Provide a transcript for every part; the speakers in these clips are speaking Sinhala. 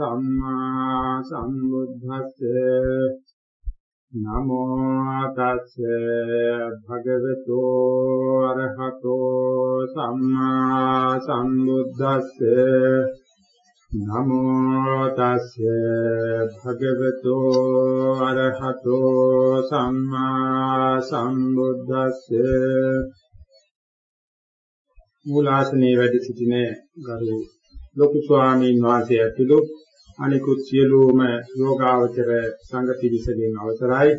සම්මා සම්බුද්දස්ස නමෝ තස්ස භගවතු අරහතෝ සම්මා සම්බුද්දස්ස නමෝ තස්ස භගවතු අරහතෝ සම්මා සම්බුද්දස්ස මූලාසනයේ වැඩ සිටින ගරු ලොකු ස්වාමීන් වහන්සේ ඇතුළු අනිකුත් සියලුම යෝගාවචර සංඝ පිරිසගෙන් අවසරයි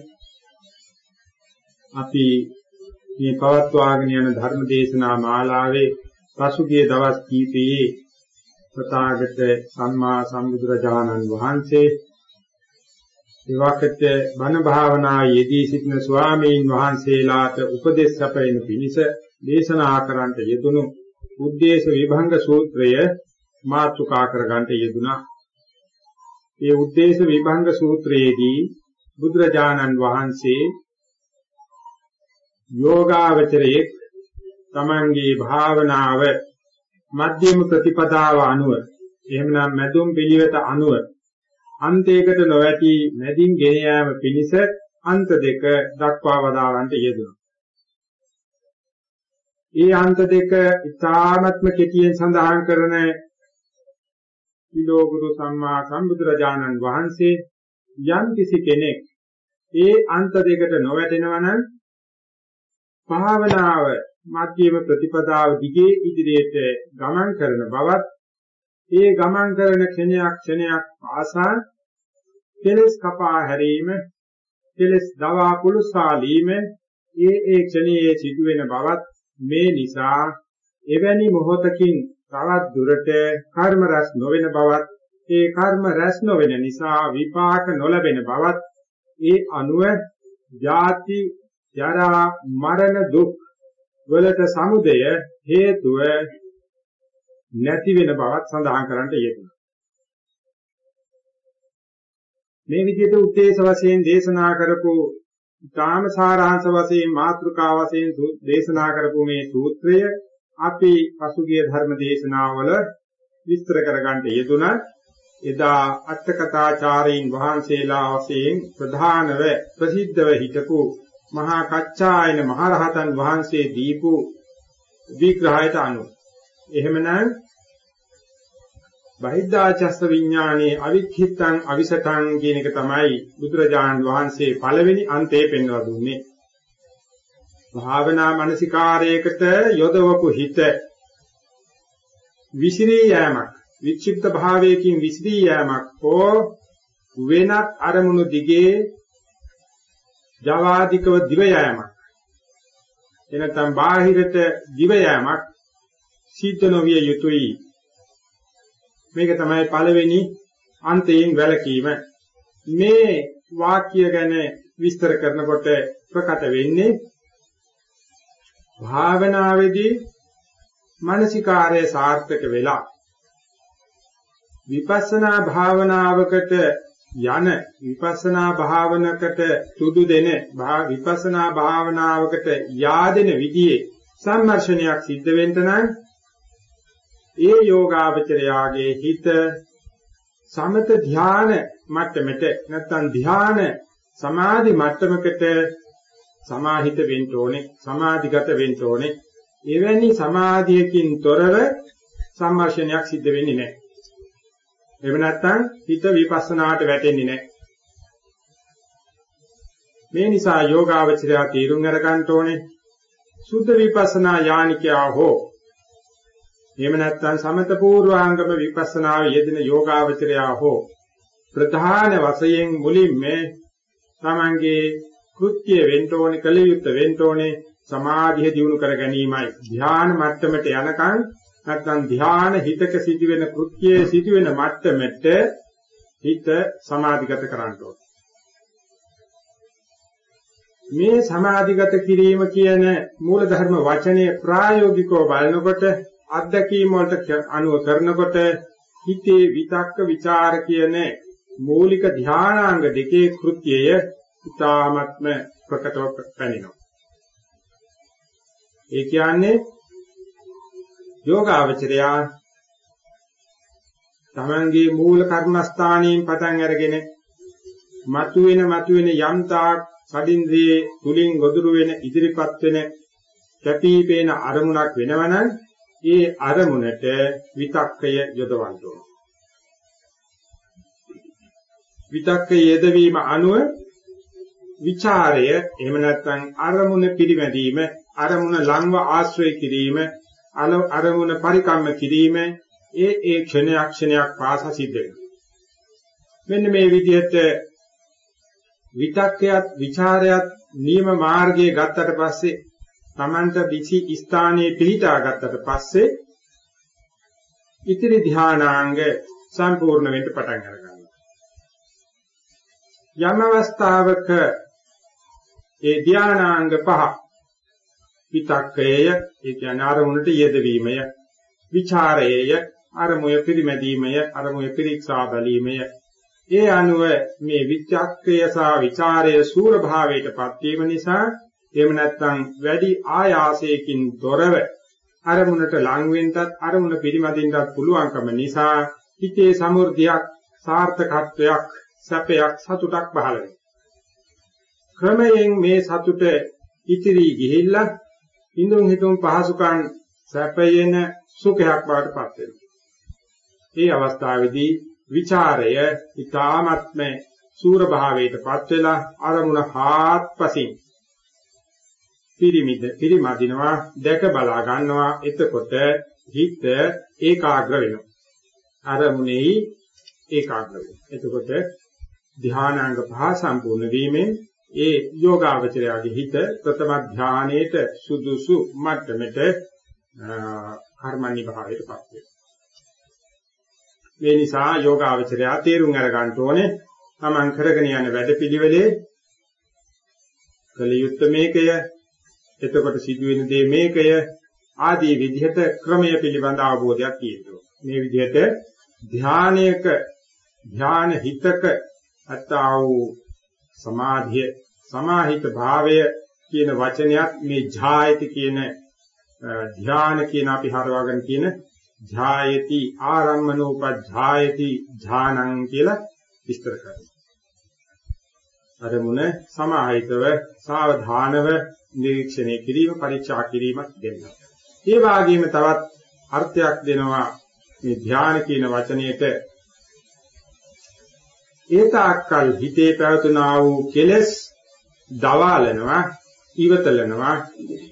අපි මේ පවත්වාගෙන යන ධර්ම දේශනා මාලාවේ පසුගිය දවස් කීපයේ ප්‍රතාගත සම්මා සම්බුදුරජාණන් වහන්සේ එවකට බණ භාවනා යෙදී සිටින ස්වාමීන් වහන්සේලාට උපදෙස් සැපයන පිණිස දේශනා කරන්නට යෙදුණු උද්දේශ විභංග සූත්‍රය මාතෘකා කරගන්නට යෙදුණා. ඒ උද්දේශ විභංග සූත්‍රයේදී බුදුරජාණන් වහන්සේ යෝගාවචරයේ තමන්ගේ භාවනාව මධ්‍යම ප්‍රතිපදාව අනුව එහෙමනම් මැදුම් පිළිවෙත අනුව අන්තයකට නොවැටි මැදින් ගෙන යාම පිණිස අන්ත දෙක දක්වා වදාරන්නට යෙදුණා. ඒ අන්ත දෙක ඉතාමත්ම කෙටියෙන් සඳහන් කරන විලෝගුරු සම්මා සම්බුදුරජාණන් වහන්සේ යම් කිසි කෙනෙක් ඒ අන්ත දෙකට නොවැටෙනවා නම් භාවනාව මධ්‍යම ප්‍රතිපදාව දිගේ ඉදිරියට ගමන් කරන බවත් ඒ ගමන් කරන ක්ෂණයක් ක්ෂණයක් ආසා කෙලස් කපා හැරීම කෙලස් දවා කුලසාලීම ඒ ඒ ක්ෂණයේ සිදුවෙන බවත් මේ නිසා එවැනි මොහොතකින් තවත් දුරට කර්ම රැස් නොවන බවත් ඒ කර්ම රැස් නොවන නිසා විපාක නොලැබෙන බවත් ඒ අනුව ජාති ජරා මරණ දුක් වලට සමුදය හේතුව නැති වෙන බවත් සඳහන් කරන්නට යෙදුණා. මේ විදිහට උත්තේජ වශයෙන් දේශනා කරපු ඊටාම සාරාංශ වශයෙන් මාත්‍රිකා වශයෙන් දේශනා කරපු මේ සූත්‍රය අපි පසුගිය ධර්ම දේශනාවල විස්තර කරගන්න යෙදුණා. එදා අට්ඨකථාචාරීන් වහන්සේලා වශයෙන් ප්‍රධානව ප්‍රසිද්ධව හිටපු මහා කච්චායන මහරහතන් වහන්සේ දීපු විග්‍රහයට අනුව එහෙමනම් බහිද්ධාචස්ස විඥානේ අවික්ඛිතං අවිසතං කියන එක තමයි බුදුරජාණන් වහන්සේ පළවෙනි අන්තයේ පෙන්වා දුන්නේ. භාවනා මානසිකාරයකට යොදවපු හිත විසිරී යෑමක් වික්ෂිප්ත භාවයකින් විසිරී යෑමක් හෝ වෙනත් අරමුණු දිගේ ජවාදිකව දිව යෑමක් එනතම් බාහිරට දිව යෑමක් සිද්ධ නොවිය යුතුයි මේක තමයි පළවෙනි අන්තයෙන් වැළකීම. මේ වාක්‍ය ගැන විස්තර කරනකොට ප්‍රකට වෙන්නේ භාවනාවේදී මානසිකාරය සාර්ථක වෙලා විපස්සනා භාවනාවකට යන විපස්සනා භාවනකට සුදු දෙන විපස්සනා භාවනාවකට yaadෙන විදිහේ සම්මර්ෂණයක් සිද්ධ වෙන්න නම් ඒ යෝගාවචරයාගේ හිත සමත ධාන මට්ටමට නැත්නම් ධාන සමාධි මට්ටමකට සමාහිත වෙන්න ඕනේ සමාධිගත වෙන්න ඕනේ. එවැනි සමාධියකින් තොරව සම්මර්ෂණයක් සිද්ධ වෙන්නේ නැහැ. එහෙම නැත්නම් හිත විපස්සනාට වැටෙන්නේ නැහැ. මේ නිසා යෝගාවචරය තීරුම් අරගන්න ඕනේ. සුද්ධ විපස්සනා යානිකයා හෝ එහෙම නැත්නම් සමත පූර්වාංගම විපස්සනාව යෙදෙන යෝගාවචරයා හෝ ප්‍රධාන වශයෙන් මුලින්ම තමන්ගේ කෘත්‍ය වෙන්න ඕනේ කළ යුත්තේ වෙන්න ඕනේ සමාධිය දියුණු කර ගැනීමයි. ධ්‍යාන මට්ටමට යනකම් නැත්නම් ධ්‍යාන හිතක සිදුවෙන කෘත්‍යයේ සිදුවෙන මට්ටමට හිත සමාධිගත කරන්න ඕනේ. මේ සමාධිගත කිරීම කියන මූල ධර්ම වචනේ ප්‍රායෝගිකව බලනකොට අත්දැකීම් වලට අනුව කරනකොට හිතේ විතක්ක ਵਿਚාර කියන මූලික ධානාංග දෙකේ කෘත්‍යය ඉතාමත්ම ප්‍රකටව පැනිනවා. ඒ කියන්නේ යෝගාවචරයා තමන්ගේ මූල කර්මස්ථානයෙන් පටන් අරගෙන මතුවෙන මතුවෙන යම්තාක් සඩින්ද්‍රියේ තුලින් ගොදුරු වෙන ඉදිරිපත් වෙන කැපිපේන අරමුණක් වෙනවනම් ඒ අරමුණට විතක්කය යොදවන්න ඕන. විතක්කය යෙදවීම අනුව විචාරය එහෙම නැත්නම් අරමුණ පිළිමැදීම අරමුණ ලංව ආශ්‍රය කිරීම අරමුණ පරිකම්ම කිරීම ඒ ඒ ක්ෂණයක් ක්ෂණයක් පාසා සිද්ධ වෙනවා. මෙන්න මේ විදිහට විතක්කයත් ਵਿਚාරයත් නියම මාර්ගයේ ගත්තට පස්සේ Tamanta විසි ස්ථානයේ පිහිටා ගත්තට පස්සේ ඉතිරි ධානාංග සම්පූර්ණ වෙන්න පටන් ගන්නවා. යම් අවස්ථාවක ඒ ධානාංග පහ. විතක්කය ඒ කියන්නේ අරමුණට යෙදවීමය. විචාරයය අරමුය පිරිමැදීමය අරමුය පිරික්සා බැලීමය. ඒ අනුව මේ විචක්කය සහ ਵਿਚාරය සූර භාවයටපත් වීම නිසා එහෙම නැත්නම් වැඩි ආයාසයකින් තොරව අරමුණට ලං වෙන්නත් අරමුණ පිරිමදින්නත් පුළුවන්කම නිසා හිතේ සමෘද්ධියක් සාර්ථකත්වයක් සැපයක් සතුටක් පහළ වෙනවා. ක්‍රමයෙන් මේ සතුට ඉතිරි ගිහිල්ලා ඉඳුන් හිටුන් පහසුකම් සැපයෙන සුඛයක් බවටපත් වෙනවා. මේ අවස්ථාවේදී ਵਿਚාරය ඊ타ත්ම සූර භාවයටපත් වෙලා අරමුණ හාත්පසින් පිරිමිද පිරිමදිනවා දැක බලා ගන්නවා එතකොට හිත ඒකාග්‍ර වෙනවා. අරමුණේ ඒකාග්‍ර වෙනවා. එතකොට ධානාංග පහ සම්පූර්ණ වීමෙන් ඒ යෝගාවචරයාගේ හිත ප්‍රථම ධානයේට සුදුසු මට්ටමට කර්මණි භාවයටපත් වෙනවා මේ නිසා යෝගාවචරයා තේරුම් අරගන්න ඕනේ තමන් කරගෙන යන වැඩපිළිවෙලේ කලියුත් මේකය එතකොට සිදුවෙන දේ මේකය ආදී විදිහට ක්‍රමය පිළිබඳ අවබෝධයක් තියෙනවා. මේ විදිහට ධානයක ධාන හිතක අත්තා වූ සමාධිය සමාහිත භාවය කියන වචනයත් මේ ඡායති කියන ධාන කියන අපි හරවාගෙන කියන ඡායති ආරම්මනෝපජ්ඡායති ඥානං කියලා විස්තර කරනවා. අරමුණ සමාහිතව සාවධානව නිරීක්ෂණය කිරීම පරීක්ෂා කිරීමක් දෙන්නවා. ඒ වගේම තවත් අර්ථයක් දෙනවා මේ ධ්‍යාන කියන වචනයට ඒතාක්කල් හිතේ පැවතුනා වූ කෙලෙස් දවාලනවා ඉවතලනවා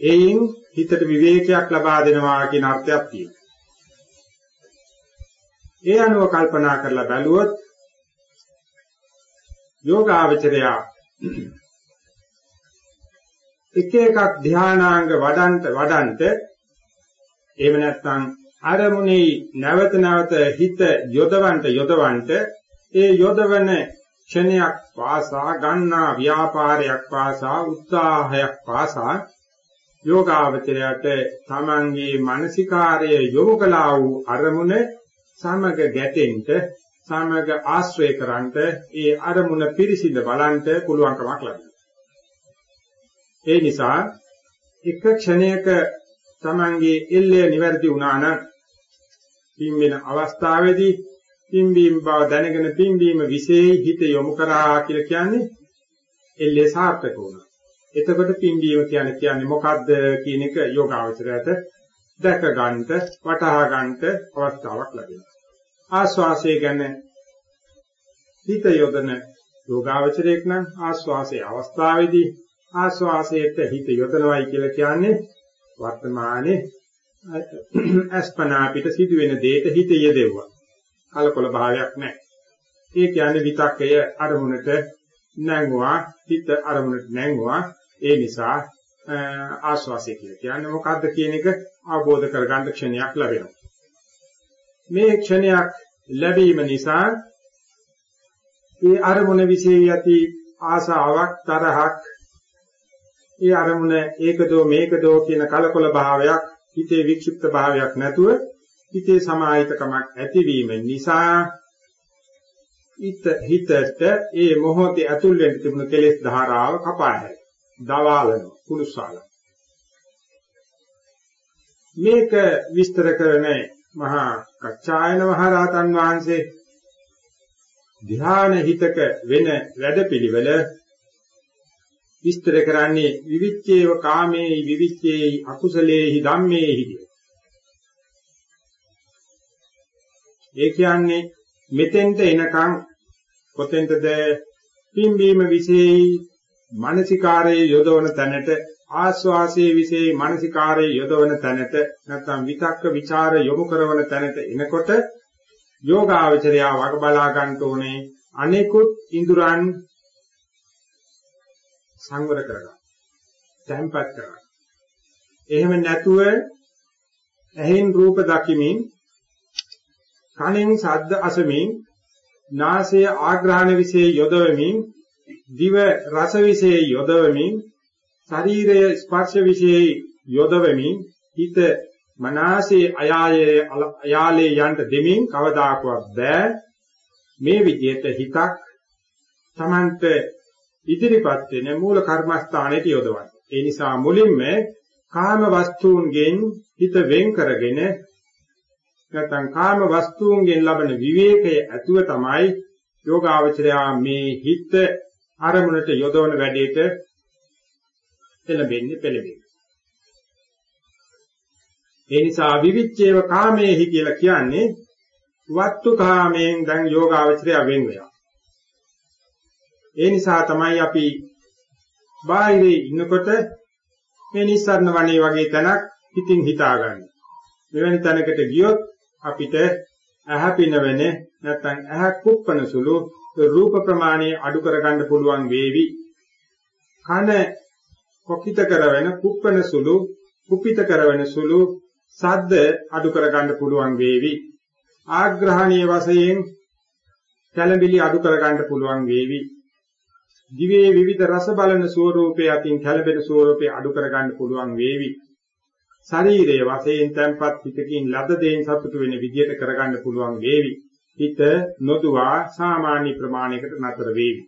එයින් හිතට විවේකයක් ලබා දෙනවා කියන අර්ථයක් තියෙනවා. ඒ අනුව කල්පනා කරලා බැලුවොත් යෝගාවචරයා එක එකක් ධානාංග වඩන්ට වඩන්ට එහෙම නැත්නම් අරමුණේ නැවත නැවත හිත යොදවන්ට යොදවන්ට ඒ යොදවන ක්ෂණයක් පාසා ගන්නා ව්‍යාපාරයක් පාසා උත්සාහයක් පාසා යෝගාවචරයට තමන්ගේ මානසිකාර්ය යොමු කළා වූ අරමුණ සමග ගැටෙන්න සමග ආශ්‍රය කරන්ට ඒ අරමුණ පිරිසිඳ බලන්ට පුළුවන්කමක් ලැබෙනවා. ඒ නිසා එක ක්ෂණයක Tamange එල්ලය නිවැරදි වුණා නම් පින්වෙන අවස්ථාවේදී පින්බීම බව දැනගෙන පින්බීම විශේෂ හිත යොමු කරා කියලා කියන්නේ එල්ලේ සාර්ථක වුණා. එතකොට පින්බීම කියන්නේ කියන්නේ මොකද්ද කියන එක යෝගාවචරයට දැක ගන්නට වටහා ගන්නට අවස්ථාවක් ලැබෙනවා. ආස්වාසය ගැන හිත යොදන යෝගාවචරයක් නම් ආස්වාසයේ අවස්ථාවේදී ආස්වාසයට හිත යොදනවයි කියලා කියන්නේ වර්තමානයේ අස්පනා පිට සිදුවෙන දෙයට හිත යෙදෙව්වා. කලකොල භාවයක් නැහැ. ඒ කියන්නේ විතක්කය අරමුණට නැංගුවා, හිත අරමුණට නැංගුවා. ඒ නිසා ආස්වාසය කියලා කියන්නේ මොකද්ද කියන එක අවබෝධ කරගන්න ක්ෂණයක් ලැබෙනවා. මේ ක්ෂණයක් ලැබීම නිසා ඒ අරමුණ විශේෂ යති ආසාවක් තරහක් ඒ අරමුණ ඒකදෝ මේකදෝ කියන කලකොල භාවයක් හිතේ වික්ෂිප්ත භාවයක් නැතුව හිතේ සමාහිතකමක් ඇතිවීම නිසා හිත හිතට ඒ මොහොතේ ඇතුල් වෙන්න තිබුණු කෙලෙස් ධාරාව කපා හැරේ. දවාලන කුණුසාල. මේක විස්තර කරන මහා කච්චායන මහරහතන් වහන්සේ ධ්‍යාන හිතක වෙන වැඩපිළිවෙල විස්තර කරන්නේ විවිච්ඡේව කාමේහි විවිච්ඡේහි අකුසලේහි ධම්මේහි ඒ කියන්නේ මෙතෙන්ට එනකන් කොතෙන්ද පිම්බීම විශේෂයි මානසිකාරයේ යොදවන තැනට ආස්වාසයේ විශේෂයි මානසිකාරයේ යොදවන තැනට නැත්නම් විතක්ක ਵਿਚාර යොමු කරන තැනට එනකොට යෝගාවචරය වග බලා ගන්න ඕනේ අනෙකුත් ඉඳුරන් සංවර කරගන්න. තැම්පත් කරගන්න. එහෙම නැතුව ඇහෙන් රූප දකිමින් කනෙන් ශබ්ද අසමින් නාසය ආග්‍රහණ વિશે යොදවමින් දිව රස વિશે යොදවමින් ශරීරය ස්පර්ශ વિશે යොදවමින් හිත මනසේ අයාලේ අයාලේ යන්න දෙමින් කවදාකවත් බෑ මේ විදිහට හිතක් Tamanට ඉදිරිපත් වෙන මූල කර්මස්ථානයට යොදවන්න. ඒ නිසා මුලින්ම කාම වස්තුන්ගෙන් හිත වෙන් කරගෙන නැත්නම් කාම වස්තුන්ගෙන් ලබන විවේකය ඇතුව තමයි යෝගාවචරයා මේ හිත අරමුණට යොදවන වැඩේට එළඹෙන්නේ පෙළඹෙන්නේ. ඒ නිසා විවිච්ඡේව කාමේහි කියලා කියන්නේ වත්තු කාමයෙන් දැන් යෝගාවචරය වෙන් වෙනවා. ඒ නිසා තමයි අපි බාහිරේ ඉන්නකොට මේ නිස්සාරණ වනේ වගේ තැනක් හිතින් හිතාගන්නේ. මෙවැනි තැනකට ගියොත් අපිට ඇහැ පිනවෙන නැත්නම් ඇහැ කුප්පන සුළු රූප ප්‍රමාණය අඩු කරගන්න පුළුවන් වේවි. කන කොකිත කරවෙන කුප්පන සුළු කුපිත කරවෙන සුළු සද්ද අඩු කරගන්න පුළුවන් වේවි. ආග්‍රහණීය වශයෙන් කැළඹිලි අඩු කරගන්න පුළුවන් වේවි. දිවේ විවිධ රස බලන ස්වરૂපයේ අතින් කැළඹෙන ස්වરૂපේ අඩු කරගන්න පුළුවන් වේවි. ශරීරයේ වශයෙන් තැම්පත් හිතකින් ලද දේන් සතුට වෙන විදියට කරගන්න පුළුවන් වේවි. හිත නොදුවා සාමාන්‍ය ප්‍රමාණයකට නතර වේවි.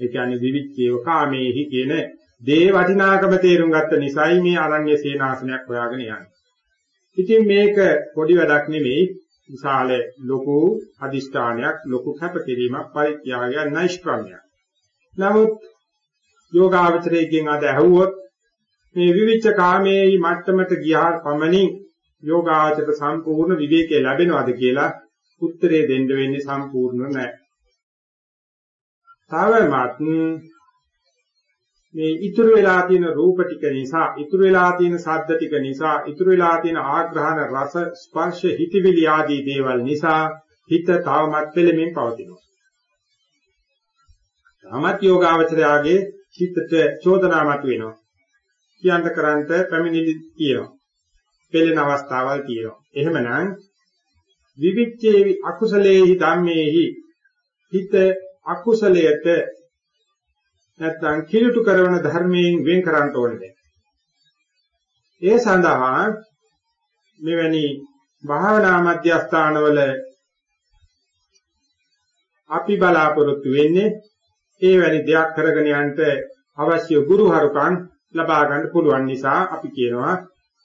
ඒ කියන්නේ විවිච්ඡේව කාමේහි කියන දේ වටිනාකම තේරුම් ගත්ත නිසායි මේ අරණ්‍ය සේනාසනයක් හොයාගෙන යන්නේ. ඉතින් මේක පොඩි වැඩක් නෙමෙයි විශාල ලොකු අදිෂ්ඨානයක් ලොකු කැපකිරීමක් පරිත්‍යාගයක් නෛෂ්ක්‍රම්‍යයක්. නමුත් යෝගාවචරයෙන් අද ඇහුවොත් මේ විවිච්ඡ කාමයේ මට්ටමට ගියා පමණින් යෝගාචර සම්පූර්ණ විවේකය ලැබෙනවද කියලා උත්තරේ දෙන්න වෙන්නේ සම්පූර්ණ නැහැ. තවමත් මේ ඉතුරු වෙලා තියෙන රූප ටික නිසා, ඉතුරු වෙලා තියෙන ශබ්ද ටික නිසා, ඉතුරු වෙලා තියෙන ආග්‍රහණ රස ස්පර්ශ හිතවිලි ආදී දේවල් නිසා හිත තවමත් පෙළෙමින් පවතිනවා. තමත් යෝගාවචරයාගේ චිත්තට චෝදනා මත වෙනවා. කියන්න කරන්ට පැමිණිලි තියෙනවා. පෙළෙන අවස්ථාවල් තියෙනවා. එහෙමනම් විවිච්ඡේවි අකුසලේහි ධම්මේහි හිත අකුසලයට නැත්නම් කිලුට කරන ධර්මයෙන් වෙන් කරන්න ඕනේ. ඒ සඳහා මෙවැනි භාවනා මධ්‍යස්ථානවල අපි බලාපොරොත්තු වෙන්නේ ඒ වැනි දෙයක් කරගෙන යන්න අවශ්‍ය ගුරුහරුකම් ලබා ගන්න පුළුවන් නිසා අපි කියනවා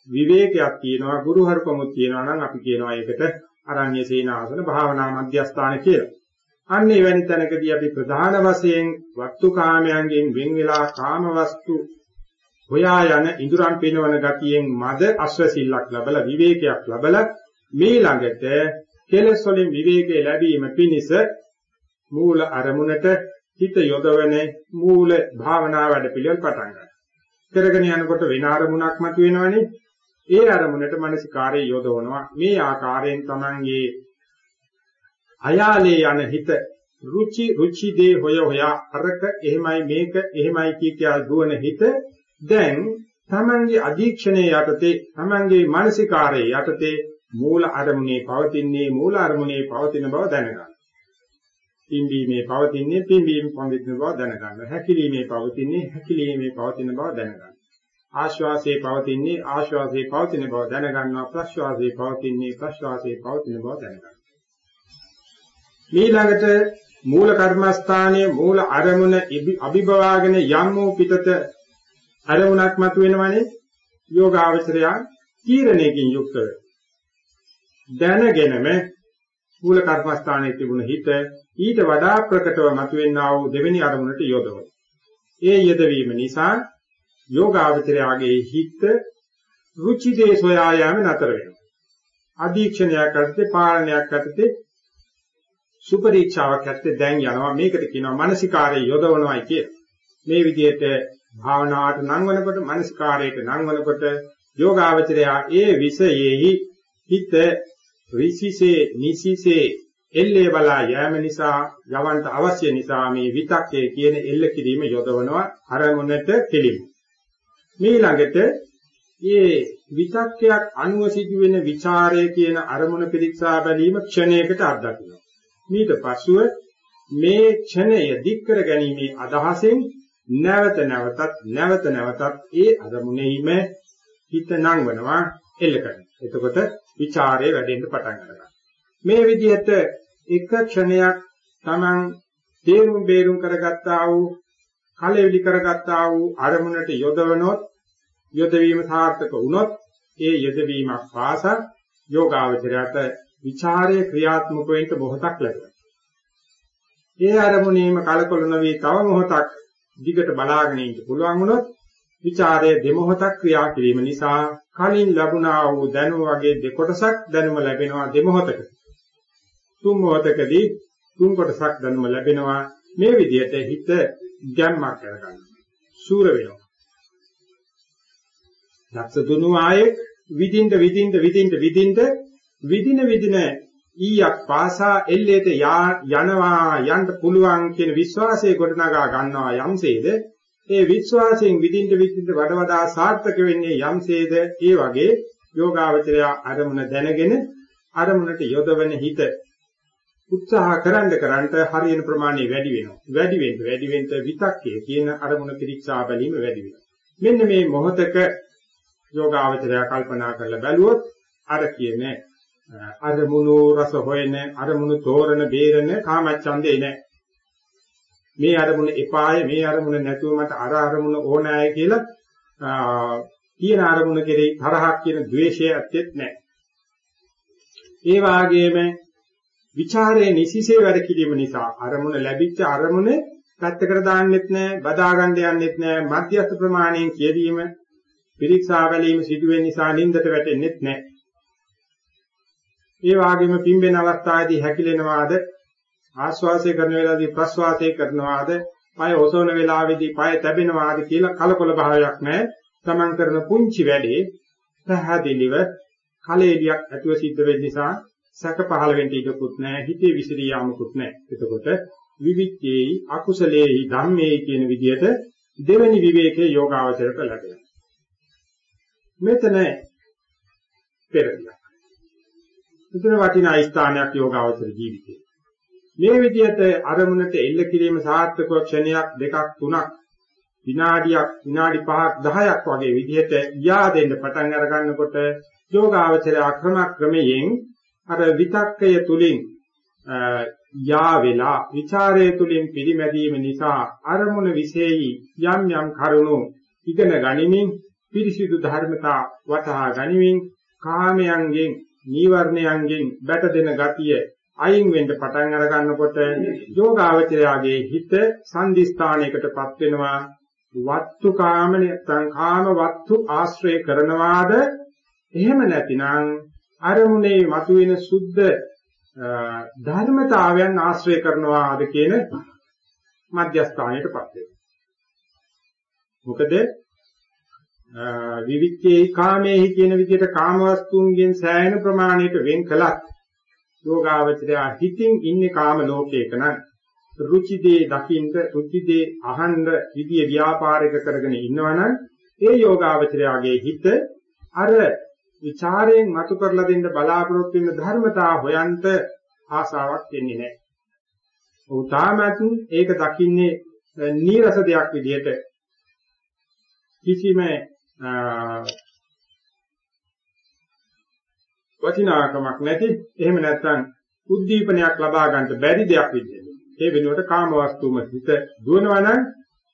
විවේකයක් තියෙනවා ගුරුහරුකමුත් තියෙනවා නම් අපි කියනවා ඒකට අරණ්‍ය සීනාසන භාවනා මධ්‍යස්ථාන කියලා. අන්න එවැනි තැනකදී අපි ප්‍රධාන වශයෙන් වස්තු කාමයන්ගෙන් වෙන් වෙලා කාම වස්තු හොයා යන ඉඳුරන් පිනවන ගතියෙන් මද අස්වැසිල්ලක් ලැබලා විවේකයක් ලැබලා මේ ළඟට කෙලස් වලින් විවේකයේ ලැබීම පිණිස මූල අරමුණට හිත යොදවන මූල භාවනා වැඩ පිළිවෙල පටන් ගන්නවා. කරගෙන යනකොට වෙන අරමුණක් මතුවෙනවනේ. ඒ අරමුණට මානසිකාරය යොදවනවා. මේ ආකාරයෙන් Tamange අයාලේ යන හිත රුචි රුචි දේ හොය හොයා අරක එහෙමයි මේක එහෙමයි කිය කියා දුවන හිත දැන් තමන්ගේ අධීක්ෂණයේ යටතේ තමන්ගේ මානසිකාරයේ යටතේ මූල අරමුණේ පවතින්නේ මූල අරමුණේ පවතින බව දැනගන්න. පිම්බීමේ පවතින්නේ පිම්බීම පවතින බව දැනගන්න. හැකිලීමේ පවතින්නේ හැකිලීමේ පවතින බව දැනගන්න. ආශ්වාසයේ පවතින්නේ ආශ්වාසයේ පවතින බව දැනගන්නවා. ප්‍රශ්වාසයේ පවතින්නේ ප්‍රශ්වාසයේ පවතින බව දැනගන්න. ඊළඟට මූල කර්මස්ථානයේ මූල අරමුණ අභිභවාගෙන යම් වූ පිටත අරමුණක් මතුවෙනවනේ යෝගාවචරය තීරණයකින් යුක්තව දැනගෙනම මූල කර්මස්ථානයේ තිබුණ හිත ඊට වඩා ප්‍රකටව මතුවෙනා වූ දෙවෙනි අරමුණට යොදවන. ඒ යෙදවීම නිසා යෝගාවචරයාගේ හිත රුචි දේ සොයා යාම නතර වෙනවා. අධීක්ෂණයක් කරද්දී පාලනයක් කරද්දී සුපරීක්ෂාවක් ඇත්තේ දැන් යනවා මේකට කියනවා මානසිකාරය යොදවනවායි කිය. මේ විදිහට භාවනාවට නංවනකොට මානසිකාරයට නංවනකොට යෝගාවචරයා ඒ විෂයෙහි හිත ඍෂිසේ නිසිසේ එල්ලේ බලා යෑම නිසා යවන්ට අවශ්‍ය නිසා මේ විතක්කය කියන එල්ල කිරීම යොදවනවා අරමුණට කෙලිමු. මේ ළඟට මේ විතක්කයක් අනුව සිදුවෙන ਵਿਚාරය කියන අරමුණ පිරික්සා බැලීම ක්ෂණයකට අත්දකිනවා. ඊට පසුව මේ ක්ෂණය දික් කර ගැනීමේ අදහසෙන් නැවත නැවතත් නැවත නැවතත් ඒ අරමුණෙහිම හිත නංවනවා එල්ල කරනවා. එතකොට ਵਿਚාරය වැඩෙන්න පටන් ගන්නවා. මේ විදිහට එක ක්ෂණයක් Taman තේරුම් බේරුම් කරගත්තා වූ කලෙවිලි කරගත්තා වූ අරමුණට යොදවනොත් යොදවීම සාර්ථක වුණොත් ඒ යොදවීමක් පාසා යෝගාවචරයට ਵਿਚාරයේ ක්‍රියාත්මක වෙන්න බොහෝතක් ලැබෙනවා. ඒ අරමුණේම කලකොල නොවි තව මොහොතක් දිගට බලාගෙන ඉන්න පුළුවන් වුණොත් ਵਿਚාරයේ දෙමොහොතක් ක්‍රියා කිරීම නිසා කලින් ලැබුණා වූ දැනුම වගේ දෙකොටසක් දැනුම ලැබෙනවා දෙමොහොතක. තුන් මොහොතකදී තුන් කොටසක් දැනුම ලැබෙනවා මේ විදිහට හිත ගැම්මක් කරගන්නවා. සූර වෙනවා. දක්ෂ දුනු ආයේ විදින්ද විදින්ද විදින්ද විදින්ද විදින විදින ඊයක් පාසා එල්ලේට යනවා යන්න පුළුවන් කියන විශ්වාසය ගොඩනගා ගන්නවා යම්සේද ඒ විශ්වාසයෙන් විදින්න විදින්න වඩ වඩා සාර්ථක වෙන්නේ යම්සේද? ඒ වගේ යෝගාවචරය අරමුණ දැනගෙන අරමුණට යොදවන හිත උත්සාහ කරන්න කරන්ට හරියන ප්‍රමාණය වැඩි වෙනවා. වැඩි වෙන්න වැඩි වෙන්න විතක්කය කියන අරමුණ පිරික්සා බැලීම වැඩි වෙනවා. මෙන්න මේ මොහතක යෝගාවචරය කල්පනා කරලා බැලුවොත් අර කියන්නේ අරමුණු රස හොයන අරමුණු තෝරන බේරන කාමච්ඡන්දේ නැහැ. මේ අරමුණ එපාය මේ අරමුණ නැතුව මට අර අරමුණ ඕනෑ කියලා තියෙන අරමුණ කෙරෙහි තරහක් කියන द्वේෂය ඇත්තෙත් නැහැ. ඒ වාගේම ਵਿਚාරයේ නිසිසේ වැඩ කිරීම නිසා අරමුණ ලැබිච්ච අරමුණ පැත්තකට දාන්නෙත් නැහැ, බදා ගන්න යන්නෙත් නැහැ, මධ්‍යස්ථ ප්‍රමාණයෙන් කියවීම, පිරික්සා බැලීම සිදුවෙන නිසා නින්දට වැටෙන්නෙත් නැහැ. ඒ වාගේම පිම්බෙන අවස්ථාවේදී හැකිලෙනවාද ආශ්වාසය කරන වෙලාවේදී ප්‍රශ්වාසය කරනවාද පය ඔසවන වෙලාවේදී පය තැබෙනවාද කියලා කලකොල භාවයක් නැහැ. තමන් කරන පුංචි වැඩේ පැහැදිලිව කලෙලියක් ඇතුව සිද්ධ වෙන්න නිසා සැක පහළ වෙන්න ඉඩකුත් නැහැ. හිතේ විසිරී යාමකුත් නැහැ. එතකොට විවිච්ඡේයි අකුසලේහි ධම්මේහි කියන විදිහට දෙවෙනි විවේකයේ යෝගාවචරයට ලැබෙනවා. මෙතන පෙරදියා එතන වටිනා ස්ථානයක් යෝගාවචර ජීවිතේ. මේ විදිහට අරමුණට එල්ල කිරීම සාර්ථක ක්ෂණයක් දෙකක් තුනක් විනාඩියක් විනාඩි 5ක් 10ක් වගේ විදිහට යා දෙන්න පටන් අර ගන්නකොට යෝගාවචර අක්‍රම ක්‍රමයෙන් අර විතක්කය තුලින් යා වෙලා ਵਿਚාරය තුලින් පිළිමැදීම නිසා අරමුණ විශේෂයි යම් යම් කරුණු ඉගෙන ගනිමින් පිරිසිදු ධර්මතා වටහා ගනිමින් කාමයන්ගෙන් නීවරණයන්ගෙන් බැට දෙන ගතිය අයින් වෙන්න පටන් අර ගන්නකොට යෝගාවචරයාගේ හිත සංදිස්ථානයකටපත් වෙනවා වත්තු කාම නැත්නම් කාම වත්තු ආශ්‍රය කරනවාද එහෙම නැතිනම් අරමුණේ මතුවෙන සුද්ධ ධර්මතාවයන් ආශ්‍රය කරනවාද කියන මධ්‍යස්ථානයටපත් වෙනවා. මොකද විවිච්ඡේ කාමේහි කියන විදිහට කාමවස්තුන්ගෙන් සෑහෙන ප්‍රමාණයට වෙන් කළත් යෝගාවචරය හිතින් ඉන්නේ කාම ලෝකයක නම් රුචිදේ දකින්න රුචිදේ අහන්න විදිය ව්‍යාපාරික කරගෙන ඉන්නවනම් ඒ යෝගාවචරයාගේ හිත අර ਵਿਚාරයෙන් මතු කරලා දෙන්න බලාපොරොත්තු වෙන ධර්මතා හොයන්ට ආසාවක් දෙන්නේ නැහැ. ඔහු තාමත් ඒක දකින්නේ නීරස දෙයක් විදිහට කිසිම වචිනාකමක් නැති එහෙම නැත්නම් උද්දීපනයක් ලබා ගන්නට බැරි දෙයක් විදිහට. ඒ වෙනුවට කාම වස්තුම හිත දුවනවා නම්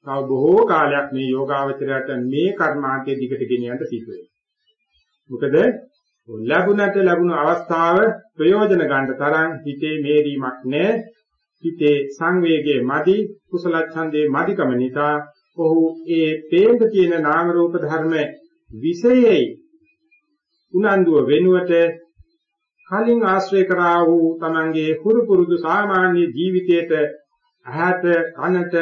තව බොහෝ කාලයක් මේ යෝගාවචරයට මේ කර්මාන්තයේ දිගට ගෙන යන්න සිද්ධ වෙනවා. මොකද ලැබුණට ලැබුණු අවස්ථාව ප්‍රයෝජන ගන්න තරම් හිතේ මේරීමක් නැහැ. හිතේ සංවේගයේ මදි කුසල ඡන්දේ මදිකම නිසා ඔහු ඒ පේන්න තියෙන නාම රූප ධර්ම විශේෂයි උනන්දුව වෙනුවට කලින් ආශ්‍රය කරා වූ තමන්ගේ හුරු පුරුදු සාමාන්‍ය ජීවිතයට ඇහැට කනට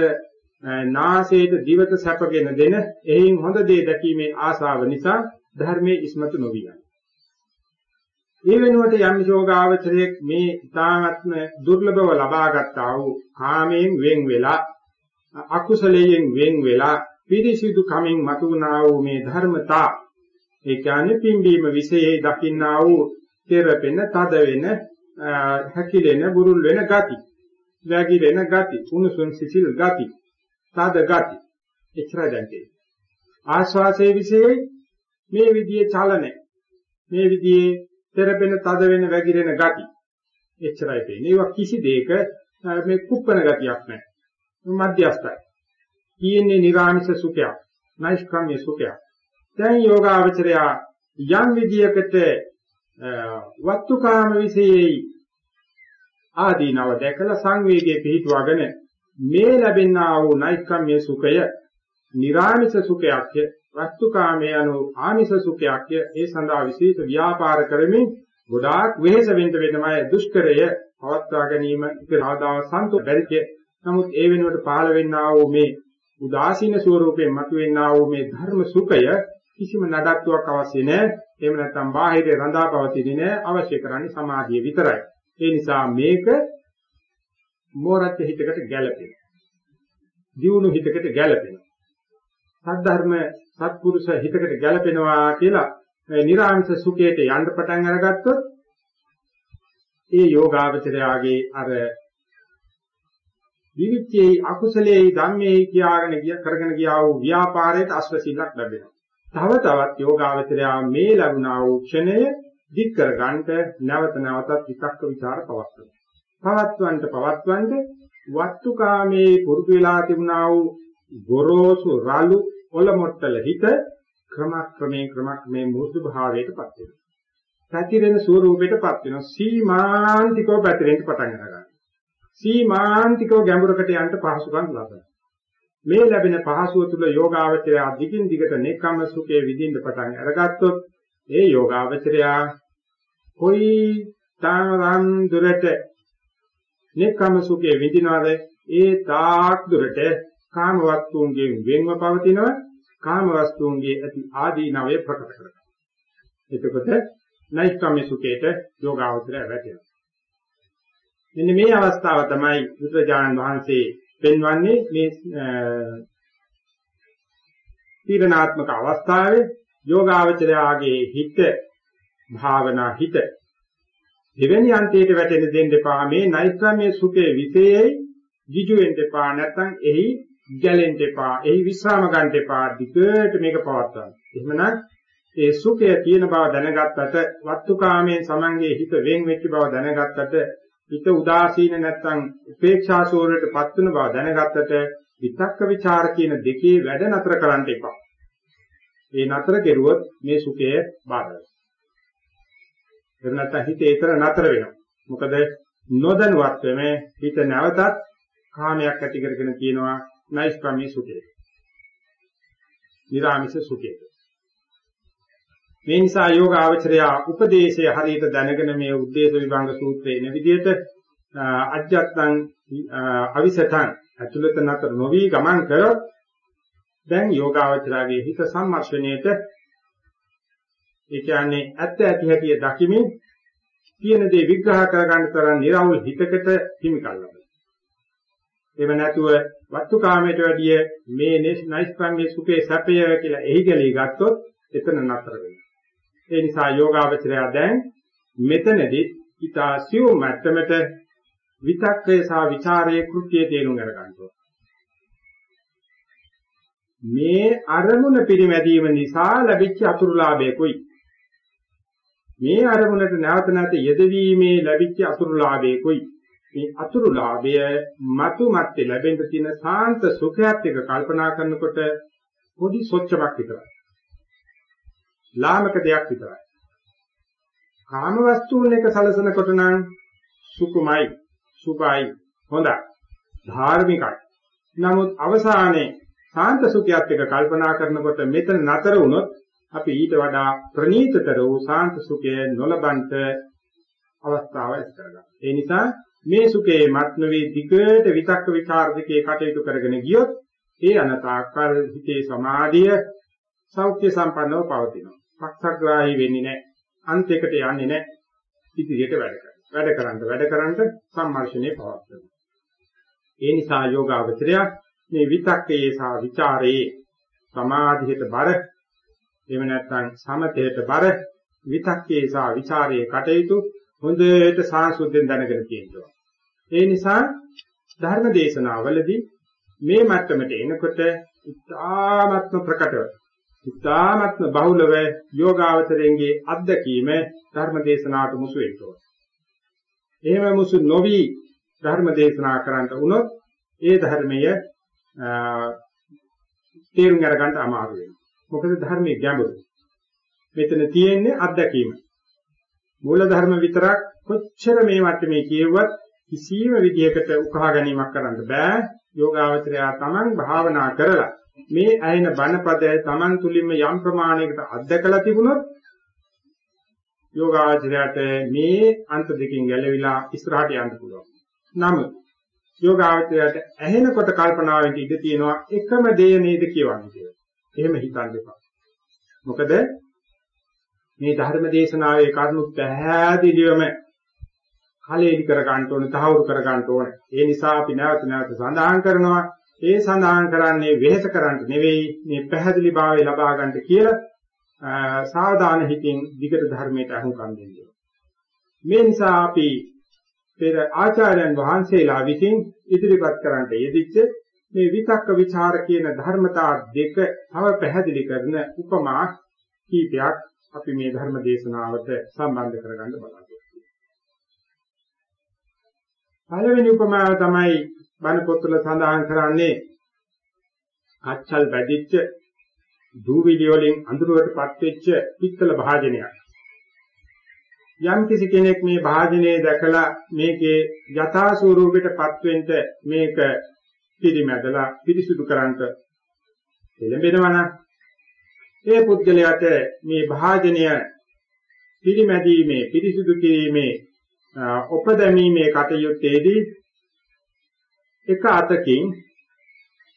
නාසයට දිවට සැපගෙන දෙන එයින් හොඳ දේ දැකීමේ ආසාව නිසා ධර්මයේ ඉස්මතු නොවියන. ඒ වෙනුවට යම් යෝගාවචරයේ මේ ඊ타ත්ම දුර්ලභව ලබාගත්තා වූ කාමයෙන් වෙන් වෙලා අකුසලයෙන් වෙන් වෙලා පිරිසිදු කමින් මතුවනා වූ මේ ධර්මතා ඒ කියන්නේ පිම්බීම විශේෂයි දකින්නා වූ තෙරපෙන තද වෙන හැකිලෙන බුරුල් වෙන ගති වැగిරෙන ගති උණුසුම් සිසිල් ගති තද ගති. එච්චරයි දැන් තියෙන්නේ. ආස්වාසේ විශේෂයි මේ විදිහේ චලන මේ විදිහේ තෙරපෙන තද වෙන වැగిරෙන ගති. එච්චරයි තියෙන්නේ. ඒවා කිසි දෙයක මේ කුප්පන ගතියක් නැහැ. මධ්‍යස්ථයි. තියෙන්නේ නිර්ආමිෂ සුඛයක්, නෛෂ්ක්‍රම්‍ය සුඛයක්. දැන් යෝගාවචරය යම් විදියකට වත්තුකාම විශේෂයි ආදීනව දැකලා සංවේගයේ පිහිටුවගෙන මේ ලැබෙනා වූ නෛෂ්ක්‍රම්‍ය සුඛය නිර්ආමිෂ සුඛයක් වස්තුකාමයේ අනු ආමිෂ සුඛයක් ඒ සඳහා විශේෂ ව්‍යාපාර කරමින් ගොඩාක් වෙහෙස වෙන්න වෙනමයි දුෂ්කරය පවත්වා ගැනීම ඉතරාදාව සන්තෝ බැරිකේ නමුත් ඒ වෙනුවට පහළ වෙන්නා වූ මේ උදාසීන ස්වરૂපයෙන් මතුවෙන්නා වූ මේ ධර්ම සුඛය කිසිම නඩත්තුවක් අවශ්‍ය නැහැ. එහෙම නැත්නම් බාහිර රඳාපවතින්නේ නැහැ. අවශ්‍ය කරන්නේ සමාධිය විතරයි. ඒ නිසා මේක මෝරච්ච හිතකට ගැළපෙනවා. දියුණු හිතකට ගැළපෙනවා. සද්ධර්ම සත්පුරුෂ හිතකට ගැළපෙනවා කියලා නිර්ආංශ සුඛයට යන්න පටන් අරගත්තොත් ඒ යෝගාවචරයාගේ අර විවිච්ඡේ අකුසලයේ ධම්මේ කියාගෙන ගිය කරගෙන ගියා වූ ව්‍යාපාරයට අස්වැසිල්ලක් ලැබෙනවා. තව තවත් යෝගාවචරය මේ ලැබුණා වූ ක්ෂණය දික් කර ගන්නට නැවත නැවතත් විතක්ක ਵਿਚාර පවත්වනවා. පවත්වන්නට පවත්වන්නට වත්තුකාමේ පුරුදු වෙලා තිබුණා වූ ගොරෝසු රළු ඔලොමොට්ටල හිත ක්‍රමක්‍රමයෙන් ක්‍රමක්‍රමයෙන් මෘදු භාවයටපත් වෙනවා. පැතිරෙන ස්වරූපයටපත් වෙනවා. සීමාන්තිකව පැතිරෙන්න පටන් ගන්නවා. සීමාන්තිකව ගැඹුරකට යන්න පහසුකම් ලබනවා. මේ ලැබෙන පහසුව තුළ යෝගාවචරය දිගින් දිගට නෙකම්ම සුඛයේ විඳින්න පටන් අරගත්තොත් ඒ යෝගාවචරය කොයි තරම් දුරට නෙකම්ම සුඛයේ විඳිනවද ඒ තාක් දුරට කාම වස්තුන්ගෙන් වෙන්ව පවතිනව කාම වස්තුන්ගේ ඇති ආදීනවය ප්‍රකට කරගන්නවා. එතකොට නෛෂ්ක්‍රම්‍ය සුඛයට යෝගාවචරය වැටෙනවා. මෙන්න මේ අවස්ථාව තමයි බුදුරජාණන් වහන්සේ පෙන්වන්නේ මේ තීරණාත්මක අවස්ථාවේ යෝගාවචරයාගේ හිත භාවනා හිත දෙවෙනි අන්තයට වැටෙන්න දෙන්න එපා. මේ නෛෂ්ක්‍රම්‍ය සුඛයේ විශේෂයි. jiju වෙන්න එපා. නැත්නම් එහි ගැලෙන්න එපා. එහි විශ්‍රාම ගන්න එපා. දිගට මේක පවත්වන්න. එහෙමනම් ඒ සුඛය තියෙන බව දැනගත්තට වත්තුකාමයේ සමංගේ හිත වෙන් වෙච්ච බව දැනගත්තට හිත උදාසීන නැත්නම් උපේක්ෂා සෝරයටපත් වෙන බව දැනගත්තට විතක්ක ਵਿਚාර කියන දෙකේ වැඩ නතර කරන්න එපා. මේ නතර කෙරුවොත් මේ සුඛය බාධායි. එහෙම නැත්නම් හිත ඒතර නතර වෙනවා. මොකද නොදැනුවත්වම හිත නැවතත් කාමයක් ඇති කරගෙන කියනවා නෛෂ්ක්‍රමී සුඛය. නිරාමිෂ සුඛය. මේ නිසා යෝග ආචරය උපදේශය හරියට දැනගෙන මේ උද්දේශ විභංග සූත්‍රයේ එන විදිහට අජ්ජත්තං අවිසතං ඇතුළත නතර නොවි ගමන් කරොත් දැන් යෝගාවචරයේ හිත සම්මර්ෂණයට ඒ කියන්නේ ඇත්ත ඇති හැටි දකිමින් කියන දේ විග්‍රහ කරගන්න තරම් නිර්වෘල් හිතකට හිමිකම් ලබනවා. එව නැතුව වස්තුකාමයට වැඩිය මේ නයිස්කම්මේ සුඛේ සැපය කියලා එහි ගලී ගත්තොත් එතන නතර වෙනවා. ඒ නිසා යෝගාවචරය දැන් මෙතනදී ඊතා සිව් මට්ටමට විතක්කය සහ ਵਿਚාරයේ කෘත්‍යය තේරුම් අරගන්නවා. මේ අරමුණ පිරිමැදීම නිසා ලැබිච්ච අතුරු ලාභයකුයි මේ අරමුණට නැවත නැවත යෙදවීමේ ලැබිච්ච අතුරු ලාභයකුයි මේ අතුරු ලාභය මතු මැත්තේ ලැබෙන්න තියෙන සාන්ත සුඛයත් එක්ක කල්පනා කරනකොට පොඩි සොච්චමක් විතරයි. ලාමක දෙයක් විතරයි. කාම වස්තුන් එක සලසනකොට නම් සුකුමයි, සුභයි, හොඳයි, ධාර්මිකයි. නමුත් අවසානයේ සාන්ත සුඛයත් එක්ක කල්පනා කරනකොට මෙතන නතර වුණොත් අපි ඊට වඩා ප්‍රණීතතර වූ සාන්ත සුඛය නොලබන්ට අවස්ථාව ඇති කරගන්නවා. ඒ නිසා මේ සුඛේ මත් නොවේ ධිකට විතක්ක ਵਿਚාර දෙකේ කටයුතු කරගෙන ගියොත් ඒ අනතාකල් හිතේ සමාධිය සෞඛ්‍ය සම්පන්නව පවතිනවා. පක්ෂග්‍රාහී වෙන්නේ නැහැ. අන්තයකට යන්නේ නැහැ. ඉදිරියට වැඩ කරනවා. වැඩ කරන්ද වැඩ කරන්ද සම්මර්ෂණේ පවත්වනවා. ඒ නිසා යෝගාවචරය මේ විතක්කයේ සහ ਵਿਚාරයේ සමාධියට බර එහෙම නැත්නම් සමතයට බර විතක්කයේ සහ ਵਿਚාරයේ කටයුතු හොඳට සාංශුද්ධෙන් දැනගෙන තියෙනවා. ඒ නිසා ධර්ම දේශනාවලදී මේ මට්ටමට එනකොට ඉතාමත්ම ප්‍රකටව ඉතාමත්ම බහුලව යෝගාවචරයෙන්ගේ අත්දැකීම ධර්ම දේශනාවට මුසු වෙනවා. එහෙම මුසු නොවි ධර්ම දේශනා කරන්නට වුණොත් ඒ ධර්මය තේරුම් අරගන්න අමාරු වෙනවා. මොකද ධර්මයේ ගැඹුරු. මෙතන තියෙන්නේ අත්දැකීම. මූල ධර්ම විතරක් කොච්චර මේ මට්ටමේ කියුවත් කිසියම් විදියකට උකහා ගැනීමක් කරන්න බෑ. යෝගාවචරය තමන් භාවනා කරලා මේ ඇයෙන බණපද තමන් තුලින්ම යම් ප්‍රමාණයකට අත්දකලා තිබුණොත් යෝගාචරයට මේ අන්ත දෙකෙන් ගැලවිලා ඉස්සරහට යන්න පුළුවන්. නමුත් යෝගාචරයට ඇහෙනකොට කල්පනාවෙන් ඉඳ තියෙනවා එකම දේ නේද කියවන්නේ කියලා. එහෙම හිතන්න එපා. මොකද මේ ධර්ම දේශනාවේ කරුණු පැහැදිලිවම කලෙලි කර ගන්න ඕනේ, තහවුරු කර ගන්න ඕනේ. ඒ නිසා අපි නැවත නැවත සඳහන් කරනවා ඒ සඳහන් කරන්නේ වෙහෙස කරන්න නෙවෙයි මේ පැහැදිලි භාවය ලබා ගන්නට කියලා සාවධාන හිතින් විගත ධර්මයට අහුම්කම් දෙන්නේ. මේ නිසා අපි පෙර ආචාර්යයන් වහන්සේලා විසින් ඉදිරිපත් කරන්නට යෙදිච්ච මේ විතක්ක ਵਿਚාර කියන ධර්මතා දෙක තව පැහැදිලි කරන උපමා කීපයක් අපි මේ ධර්ම දේශනාවට සම්බන්ධ කරගන්න බලාපොරොත්තු පළවෙනි උපමාව තමයි බණ පොත්වල සඳහන් කරන්නේ අච්චල් වැඩිච්ච දූවිලි වලින් අඳුරටපත් වෙච්ච පිත්තල භාජනයක්. යම් කිසි කෙනෙක් මේ භාජනය දැකලා මේකේ යථා ස්වරූපයටපත් වෙන්න මේක පිරිමැදලා පිරිසුදු කරන්ට එළඹෙනවා නම් ඒ පුද්ගලයාට මේ භාජනය පිරිමැදීමේ පිරිසුදු කිරීමේ උපදැමීමේ කටයුත්තේදී එක අතකින්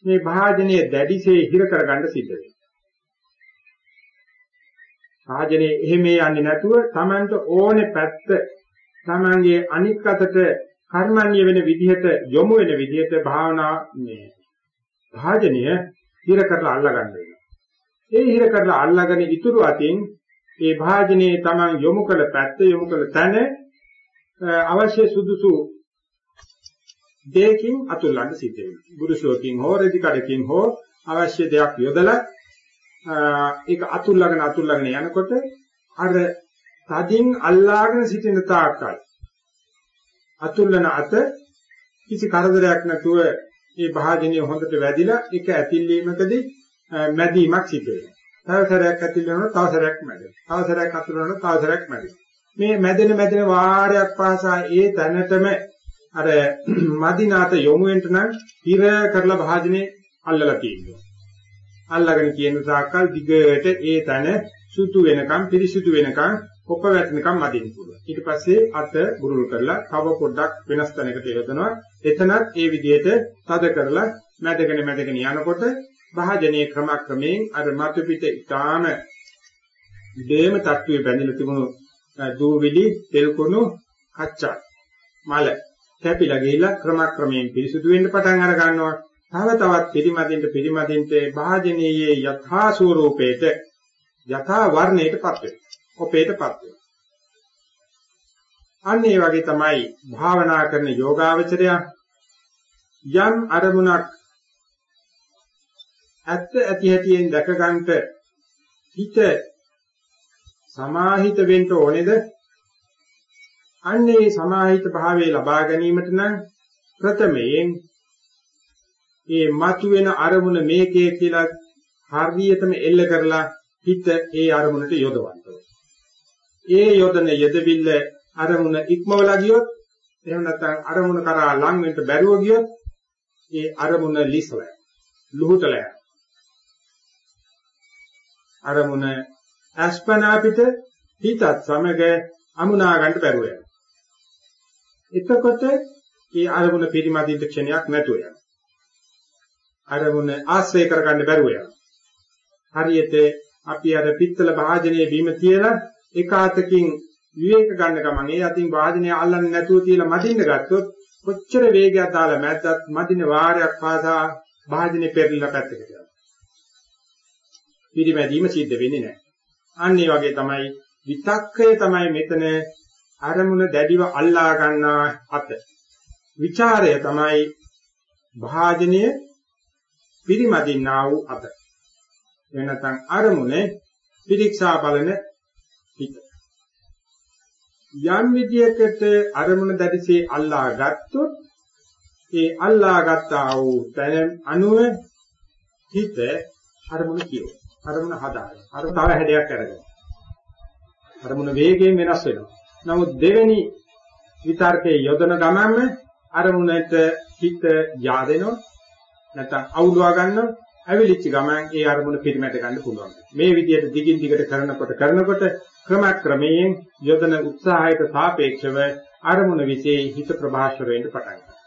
මේ භාජනය දැඩිසේ හිර කරගන්න සිද්ධ වෙනවා. භාජනය එහෙම යන්නේ නැතුව Tamanට ඕනේ පැත්ත Tamanගේ අනික් අතට කර්මන්‍ය වෙන විදිහට යොමු වෙන විදිහට භාවනා මේ භාජනය හිර කරලා අල්ලා ගන්න වෙනවා. ඒ හිර කරලා අල්ලාගෙන ඉතුරු අතින් ඒ භාජනයේ Taman යොමු කළ පැත්ත යොමු කළ තැන අවශ්‍ය සුදුසු දෙයකින් අතුල්ලන්න සිද්ධ වෙනවා. බුරුසුවකින් හෝ රෙදි කඩකින් හෝ අවශ්‍ය දෙයක් යොදලා ඒක අතුල්ලාගෙන අතුල්ලාගෙන යනකොට අර තදින් අල්ලාගෙන සිටින තාක්කල් අතුල්ලන අත කිසි කරදරයක් නැතුව මේ භාජනය හොඳට වැදිලා එක ඇතිල්ලීමකදී මැදීමක් සිද්ධ වෙනවා. තව සැරයක් ඇතිල්ලනවා තව සැරයක් මැදෙනවා. තව සැරයක් අතුල්ලනවා තව සැරයක් මැදෙනවා. මේ මැදෙන මැදෙන වාරයක් පාසා ඒ තැනටම අර මදිනාත යොමු වෙන්න නම් හිර කරලා භාජනේ අල්ලලා තියෙනවා. අල්ලගෙන කියන සාකල් දිගට ඒ තන සුදු වෙනකම් පිරිසිදු වෙනකම් කොප වැටෙනකම් මදින්න පුළුවන්. ඊට පස්සේ අත බුරුල් කරලා තව පොඩ්ඩක් වෙනස් තැනකට යොදනවා. එතනත් ඒ විදිහට තද කරලා මැදගෙන මැදගෙන යනකොට භාජනයේ ක්‍රමක්‍රමයෙන් අර මතු පිට ඊටාම දෙම තට්ටුවේ බැඳිලා තිබුණු දූවිලි තෙල් කුණු කච්චා මල කැපිලා ගිහිල්ලා ක්‍රමක්‍රමයෙන් පිරිසුදු වෙන්න පටන් අර ගන්නවා. තව තවත් පිරිමදින්ට පිරිමදින්ට භාජනයේ යථා ස්වરૂපේට යථා වර්ණයටපත් වෙනවා. ඔපේටපත් වෙනවා. අන්න ඒ වගේ තමයි භාවනා කරන යෝගාවචරය යම් අරමුණක් ඇත්ත ඇති හැටියෙන් දැක ගන්නට හිත සමාහිත වෙන්න ඕනේද අන්නේ සමාහිත භාවයේ ලබා ගැනීමට නම් ප්‍රථමයෙන් මේ මතුවෙන අරමුණ මේකේ කියලා හරියටම එල්ල කරලා හිත ඒ අරමුණට යොදවන්න ඒ යොදන යෙදවිල්ල අරමුණ ඉක්මවලා ගියොත් එහෙම නැත්නම් අරමුණ කරා ලං වෙන්න බැරුව ගියොත් ඒ අරමුණ ලිසලයි ලුහුතලයි අරමුණ අස්පනා පිට හිතත් සමග අමුණා ගන්න බැරුව යනවා. එතකොට ඒ අරමුණ පිරිමදින්න ක්ෂණයක් නැතුව යනවා. අරමුණ ආශ්‍රය කරගන්න බැරුව යනවා. හරියට අපි අර පිත්තල භාජනයේ බීම තියලා එක අතකින් විවේක ගන්න ගමන් ඒ අතින් වාදනය අල්ලන්නේ නැතුව තියලා මදින්න ගත්තොත් කොච්චර වේගයක් දාලා මැද්දත් මදින වාරයක් පාසා භාජනේ පෙරලිලා පැත්තකට යනවා. පිරිමැදීම සිද්ධ වෙන්නේ නැහැ. අන්න ඒ වගේ තමයි විතක්කය තමයි මෙතන අරමුණ දැඩිව අල්ලා ගන්නා අත. ਵਿਚාරය තමයි භාජනය පිරිමදින්නා වූ අත. එනතන් අරමුණේ පිරික්සා බලන හිත. යම් විදියකට අරමුණ දැඩිසේ අල්ලා ගත්තොත් ඒ අල්ලා ගත්තා වූ තැන අනුව හිත අරමුණ කියව. අරමුණ හදාගන්න. අර තව හැඩයක් අරගෙන. අරමුණ වේගයෙන් වෙනස් වෙනවා. නමුත් දෙවෙනි විතර්කයේ යොදන ගමන්ම අරමුණට හිත yaadෙනවා නැත්නම් අවුලවා ගන්නවා ඇවිලිච්ච ගමන් ඒ අරමුණ පිරිමැද ගන්න පුළුවන්. මේ විදිහට දිගින් දිගට කරනකොට කරනකොට ක්‍රමක්‍රමයෙන් යොදන උත්සාහයට සාපේක්ෂව අරමුණ વિશે හිත ප්‍රභාෂර වෙන්න පටන් ගන්නවා.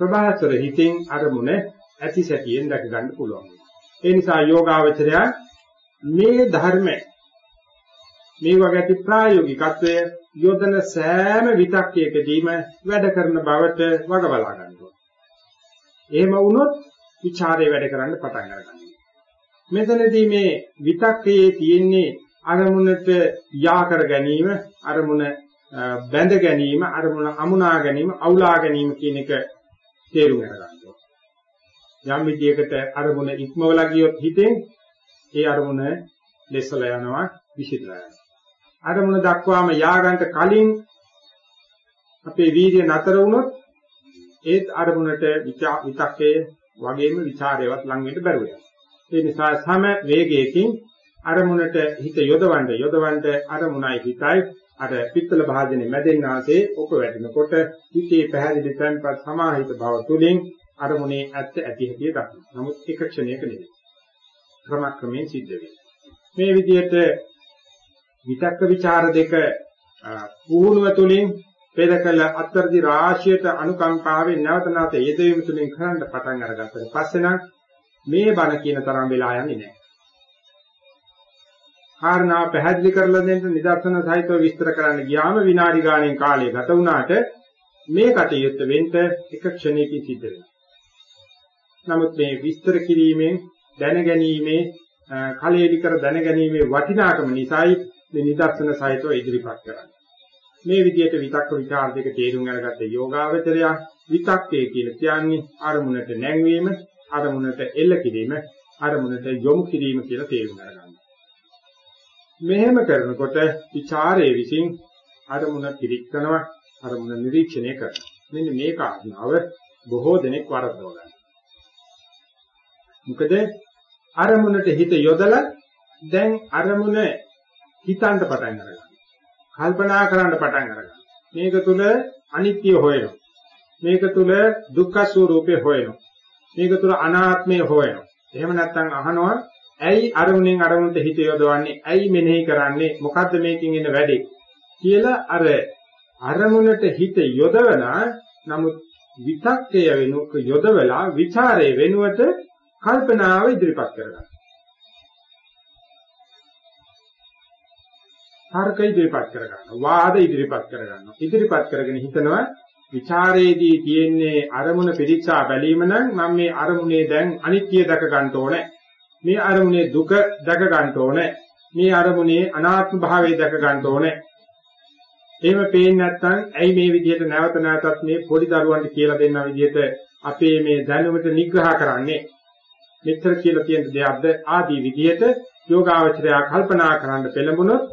ප්‍රභාෂර හිතින් අරමුණ ඇති සැටියෙන් දැක ගන්න පුළුවන්. ඒ නිසා යෝගාවචරය මේ ධර්ම මේ වගේ ප්‍රායෝගිකත්වය යොදන සෑම විතක්කයකදීම වැඩ කරන බවට වග බලා ගන්නවා. එහෙම වුණොත් ਵਿਚාරේ වැඩ කරන්න පටන් ගන්නවා. මෙතනදී මේ විතක්කයේ තියෙන්නේ අරමුණට යා කර ගැනීම, අරමුණ බැඳ ගැනීම, අරමුණ අමුණා ගැනීම, අවුලා ගැනීම කියන එක තේරුම් ගන්නවා. යම් විදියකට අරමුණ ඉක්මවලා ගියොත් හිතෙන් ඒ අරමුණ ලෙසලා යනවා, විසිරලා යනවා. අරමුණ දක්වාම යාගන්ට කලින් අපේ වීර්ය නතර වුණොත් ඒත් අරමුණට විතක්කේ වගේම ਵਿਚාරයවත් ලං වෙන්න බැරුව යනවා. ඒ නිසා සම වේගයකින් අරමුණට හිත යොදවන්න යොදවන්න අරමුණයි හිතයි අර පිත්තල භාජනේ මැදෙන් ආසේ ඔක වැටෙනකොට හිතේ පැහැදිලි තැන්පත් සමාහිත බව තුලින් අරමුණේ ඇත්ත ඇති හැටි දක්වනවා. නමුත් එක ක්ෂණයක නෙවෙයි. ක්‍රමක්‍රමයෙන් සිද්ධ වෙනවා. මේ විදිහට විතක්ක ਵਿਚාර දෙක පුහුණුව තුළින් පෙරකල අත්තරදි රාශියට අනුකම්පාවෙන් නැවත නැවත යෙදවීම තුළින් කරන්න පටන් අරගත්තට පස්සේ නම් මේ බණ කියන තරම් වෙලා යන්නේ නැහැ. කාරණා පැහැදිලි කරලා දෙන්න නිදර්ශන සහිතව විස්තර කරන්න ගියාම විනාඩි ගාණෙන් කාලය ගත වුණාට මේ කටයුත්ත වෙන්න එක ක්ෂණයකින් සිද්ධ වෙනවා. නමුත් මේ විස්තර කිරීමෙන් දැනගැනීමේ කලෙලි කර දැනගැනීමේ වටිනාකම නිසායි මේ නිදර්ශන සහිතව ඉදිරිපත් කරන්නේ. මේ විදිහට විතක්ක විචාර දෙක තේරුම් අරගත්ත යෝගාවචරය විතක්කේ කියලා කියන්නේ අරමුණට නැංවීම, අරමුණට එල්ල කිරීම, අරමුණට යොමු කිරීම කියලා තේරුම් අරගන්නවා. මෙහෙම කරනකොට ਵਿਚාරයේ විසින් අරමුණ පිරික්කනවා, අරමුණ නිරීක්ෂණය කරනවා. මෙන්න මේ කාරණාව බොහෝ දෙනෙක් වරදවා ගන්නවා. මොකද අරමුණට හිත යොදලා දැන් අරමුණ හිතන්න පටන් ගන්නවා. කල්පනා කරන්න පටන් ගන්නවා. මේක තුල අනිත්‍ය හොයනවා. මේක තුල දුක්ඛ ස්වરૂපේ හොයනවා. මේක තුල අනාත්මය හොයනවා. එහෙම නැත්නම් අහනවා ඇයි අරමුණෙන් අරමුණට හිත යොදවන්නේ? ඇයි මෙනෙහි කරන්නේ? මොකද්ද මේකෙන් එන වැඩේ? කියලා අර අරමුණට හිත යොදවලා නමුත් විතක්කය වෙනුක යොදවලා ਵਿਚාරයේ වෙනුවට කල්පනාව ඉදිරිපත් කරගන්නවා. තර්ක ඉදිරිපත් කරගන්න. වාද ඉදිරිපත් කරගන්න. ඉදිරිපත් කරගෙන හිතනවා ਵਿਚාරයේදී තියෙන්නේ අරමුණ පිළිච්ඡා බැලීම නම් මම මේ අරමුණේ දැන් අනිත්‍ය දැක ගන්න ඕනේ. මේ අරමුණේ දුක දැක ගන්න ඕනේ. මේ අරමුණේ අනාත්ම භාවය දැක ගන්න ඕනේ. එහෙම පේන්නේ නැත්නම් ඇයි මේ විදිහට නැවත නැවතත් මේ පොඩි දරුවන්ට කියලා දෙන්න විදිහට අපේ මේ දැනුමට නිග්‍රහ කරන්නේ මෙච්චර කියලා තියෙන දෙයක්ද ආදී විදිහට යෝගාවචරය කල්පනා කරන්න පෙළඹුණොත්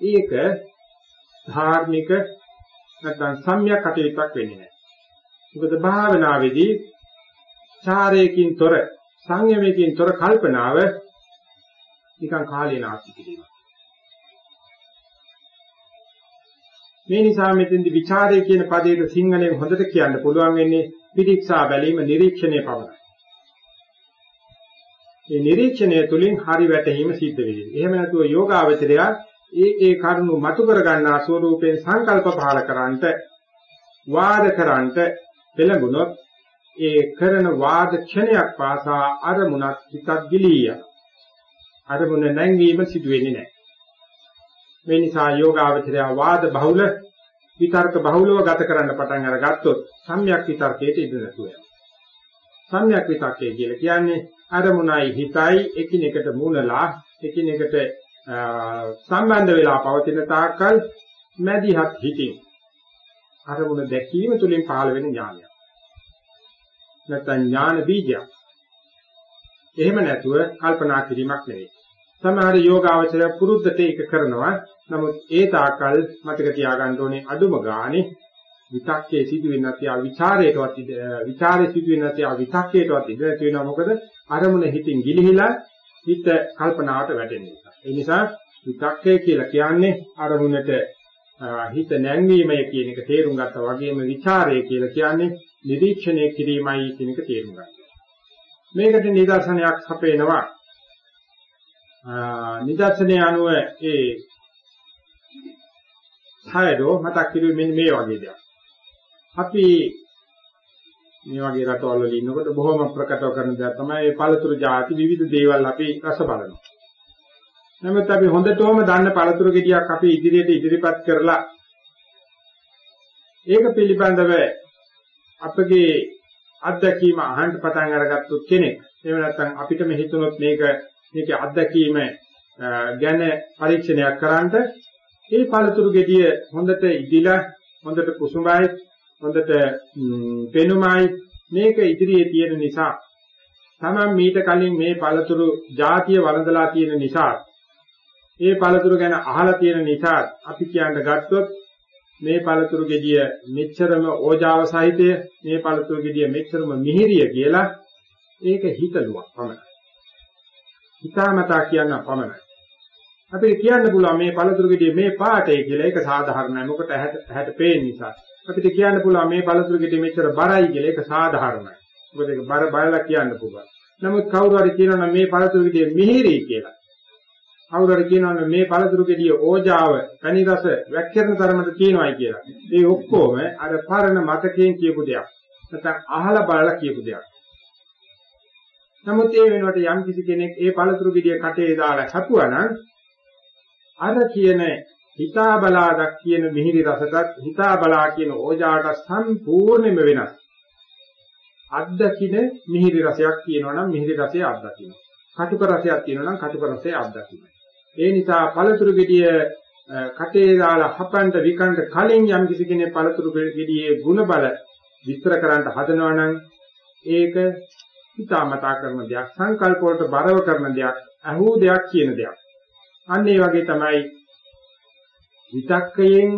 ඒක ධාර්මික නැත්නම් සම්‍යක් කටයුත්තක් වෙන්නේ නැහැ. මොකද භාවනාවේදී චාරයකින් තොර සංයමයකින් තොර කල්පනාව නිකන් කාලේ නාස්ති කිරීමක්. මේ නිසා මෙතෙන්දි ਵਿਚාරය කියන පදයට සිංහලෙන් හොඳට කියන්න පුළුවන් වෙන්නේ පිටික්සා බැලීම නිරීක්ෂණය පමණයි. මේ නිරීක්ෂණය තුළින් හරි වැටහීම සිද්ධ වෙන්නේ. එහෙම නැතුව යෝගාවචරය ඒ ඒ කරුණු මතු කර ගන්නා ස්වરૂපයෙන් සංකල්ප පහල කරන්නට වාද කරන්නට පෙළඹුණොත් ඒ කරන වාද ක්ෂණයක් පාසා අරමුණක් හිතක් ගිලීය. අරමුණ නැංවීම සිදු වෙන්නේ නැහැ. මේ නිසා යෝගාවචරය වාද බහුල විතර්ක බහුලව ගත කරන්න පටන් අරගත්තොත් සම්‍යක් විතර්කයට ඉඳ නැතුව යනවා. සම්‍යක් විතර්කය කියලා කියන්නේ අරමුණයි හිතයි එකිනෙකට මුණලා එකිනෙකට සම්බන්ධ වෙලා පවතින තාක්කල් මැදිහත් හිතින් අරමුණ දැකීම තුළින් පහළ වෙන ඥානයක්. නැත්නම් ඥාන බීජයක්. එහෙම නැතුව කල්පනා කිරීමක් නෙවෙයි. සමහර යෝගාවචරය පුරුද්දට ඒක කරනවා. නමුත් ඒ තාකල් මතක තියාගන්න ඕනේ අදුම ගානේ විතක්කේ සිදු වෙන්නේ නැති ආ ਵਿਚාරයටවත් විචාරේ සිදු වෙන්නේ නැති ආ විතක්කේටවත් ඉඳ නැති වෙනවා මොකද අරමුණ හිතින් ගිලිහිලා හිත කල්පනාවට වැටෙන නිසා. ඒ නිසා විතක්කේ කියලා කියන්නේ අරමුණට හිත නැංවීමයි කියන එක තේරුම් ගත්තා වගේම ਵਿਚාරය කියලා කියන්නේ නිරීක්ෂණය කිරීමයි කියන එක තේරුම් ගන්න. මේකට නිදර්ශනයක් හපේනවා. නිදර්ශනය අනුව ඒ ඡයදෝ මතක් කිරුවේ මේ වගේ දෙයක්. අපි මේ වගේ රටවල් වල ඉන්නකොට බොහොම ප්‍රකටව කරන දේ තමයි මේ පළතුරු ಜಾති විවිධ දේවල් අපි රස බලනවා. නමුත් අපි හොඳටම දන්න පළතුරු ගෙඩියක් අපි ඉදිරියට ඉදිරිපත් කරලා ඒක පිළිබඳව අපගේ අත්දැකීම අහන්න පටන් අරගත්තොත් කෙනෙක් එහෙම නැත්නම් අපිටම හිතුනොත් මේක මේකේ අත්දැකීම ගැන පරීක්ෂණයක් කරන්නට ඒ පළතුරු ගෙඩිය හොඳට ඉදිලා හොඳට කුසුඹයි හොඳට පෙනුමයි මේක ඉදිරියේ තියෙන නිසා තමන් මීට කලින් මේ පළතුරු જાතිය වළඳලා තියෙන නිසා මේ පළතුරු ගැන අහලා තියෙන නිසා අපි කියන්න ගත්තොත් මේ පළතුරු ගෙඩිය මෙච්චරම ඕජාව සහිතය මේ පළතුරු ගෙඩිය මෙච්චරම මිහිරිය කියලා ඒක හිතලුවක් පමණයි. හිතාමතා කියන පමණයි. අපිට කියන්න පුළුවන් මේ පළතුරු ගෙඩිය මේ පාටේ කියලා ඒක සාධාරණයි. මොකට ඇහැට ඇහැට පේන නිසා. අපිට කියන්න පුළුවන් මේ පළතුරු ගෙඩිය මෙච්චර බරයි කියලා ඒක සාධාරණයි. මොකද ඒක බර බලලා කියන්න පුළුවන්. නමුත් කවුරු හරි කියනවා මේ පළතුරු ගෙඩිය මිහිරි කියලා. කවුරු හරි කියනවා මේ පළතුරු ගෙඩිය ඕජාව, කනි රස වැක්කිරන තරමට තියෙනවායි කියලා. මේ ඔක්කොම අර පරණ මතකයෙන් කියපු දෙයක්. නැත්නම් අහලා බලලා කියපු දෙයක්. නමුත් ඒ වෙනුවට යම් කිසි කෙනෙක් ඒ පළතුරු ගෙඩිය කටේ දාලා හපුවා නම් අර කියන හිතා බලාගත් කියන මිහිරි රසටත් හිතා බලා කියන ඕජාට සම්පූර්ණයෙන්ම වෙනස්. අද්දකින මිහිරි රසයක් කියනවා නම් මිහිරි රසය අද්දකින්න. කටුක රසයක් කියනවා නම් කටුක රසය අද්දකින්න. ඒ නිසා පළතුරු ගෙඩිය කටේ දාලා හපන්න විකණ්ඩ කලින් යම් කිසි කෙනෙක් පළතුරු ගෙඩියේ ಗುಣ බල විස්තර කරන්න හදනවා නම් ඒක හිතාමතා කරන දෙයක් සංකල්ප වලට බරව කරන දෙයක් අහූ දෙයක් කියන දෙයක්. අන්න ඒ වගේ තමයි විතක්කයෙන්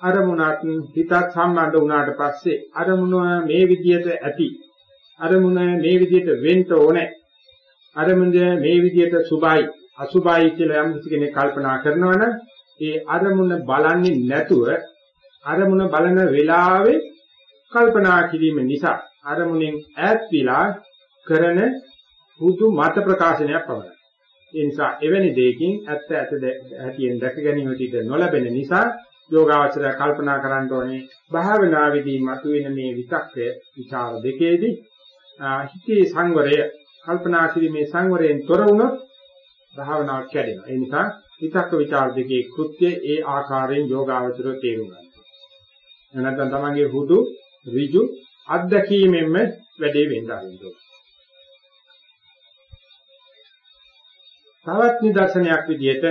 අරමුණක් හිතත් සම්බන්ධ වුණාට පස්සේ අරමුණ මේ විදිහට ඇති අරමුණ මේ විදිහට වෙන්න ඕනේ අරමුණ මේ විදිහට සුභයි අසුභයි කියලා යම් කෙනෙක් කල්පනා කරනවනම් ඒ අරමුණ බලන්නේ නැතුව අරමුණ බලන වෙලාවේ කල්පනා කිරීම නිසා අරමුණෙන් ඈත් විලා කරන හුදු මත ප්‍රකාශනයක් පමණයි. ඒ නිසා එවැනි දෙයකින් ඇත්ත ඇත හැටියෙන් දැක ගැනීමට ඉඩ නොලැබෙන නිසා යෝගාවචරය කල්පනා කරන්න ඕනේ භාවනාවේදී මතුවෙන මේ විතක්කය විචාර දෙකේදී හිතේ සංවරය කල්පනා කිරීමේ සංවරයෙන් තොර වුණොත් භාවනාවක් කැඩෙනවා. ඒ නිසා විතක්ක විචාර දෙකේ කෘත්‍ය ඒ ආකාරයෙන් යෝගාවචරය තේරුම් ගන්න. නැත්නම් තමන්ගේ හුදු ඍජු අත්දැකීමෙන්ම වැඩේ වෙන්න ආරම්භ තවත් නිදර්ශනයක් විදිහට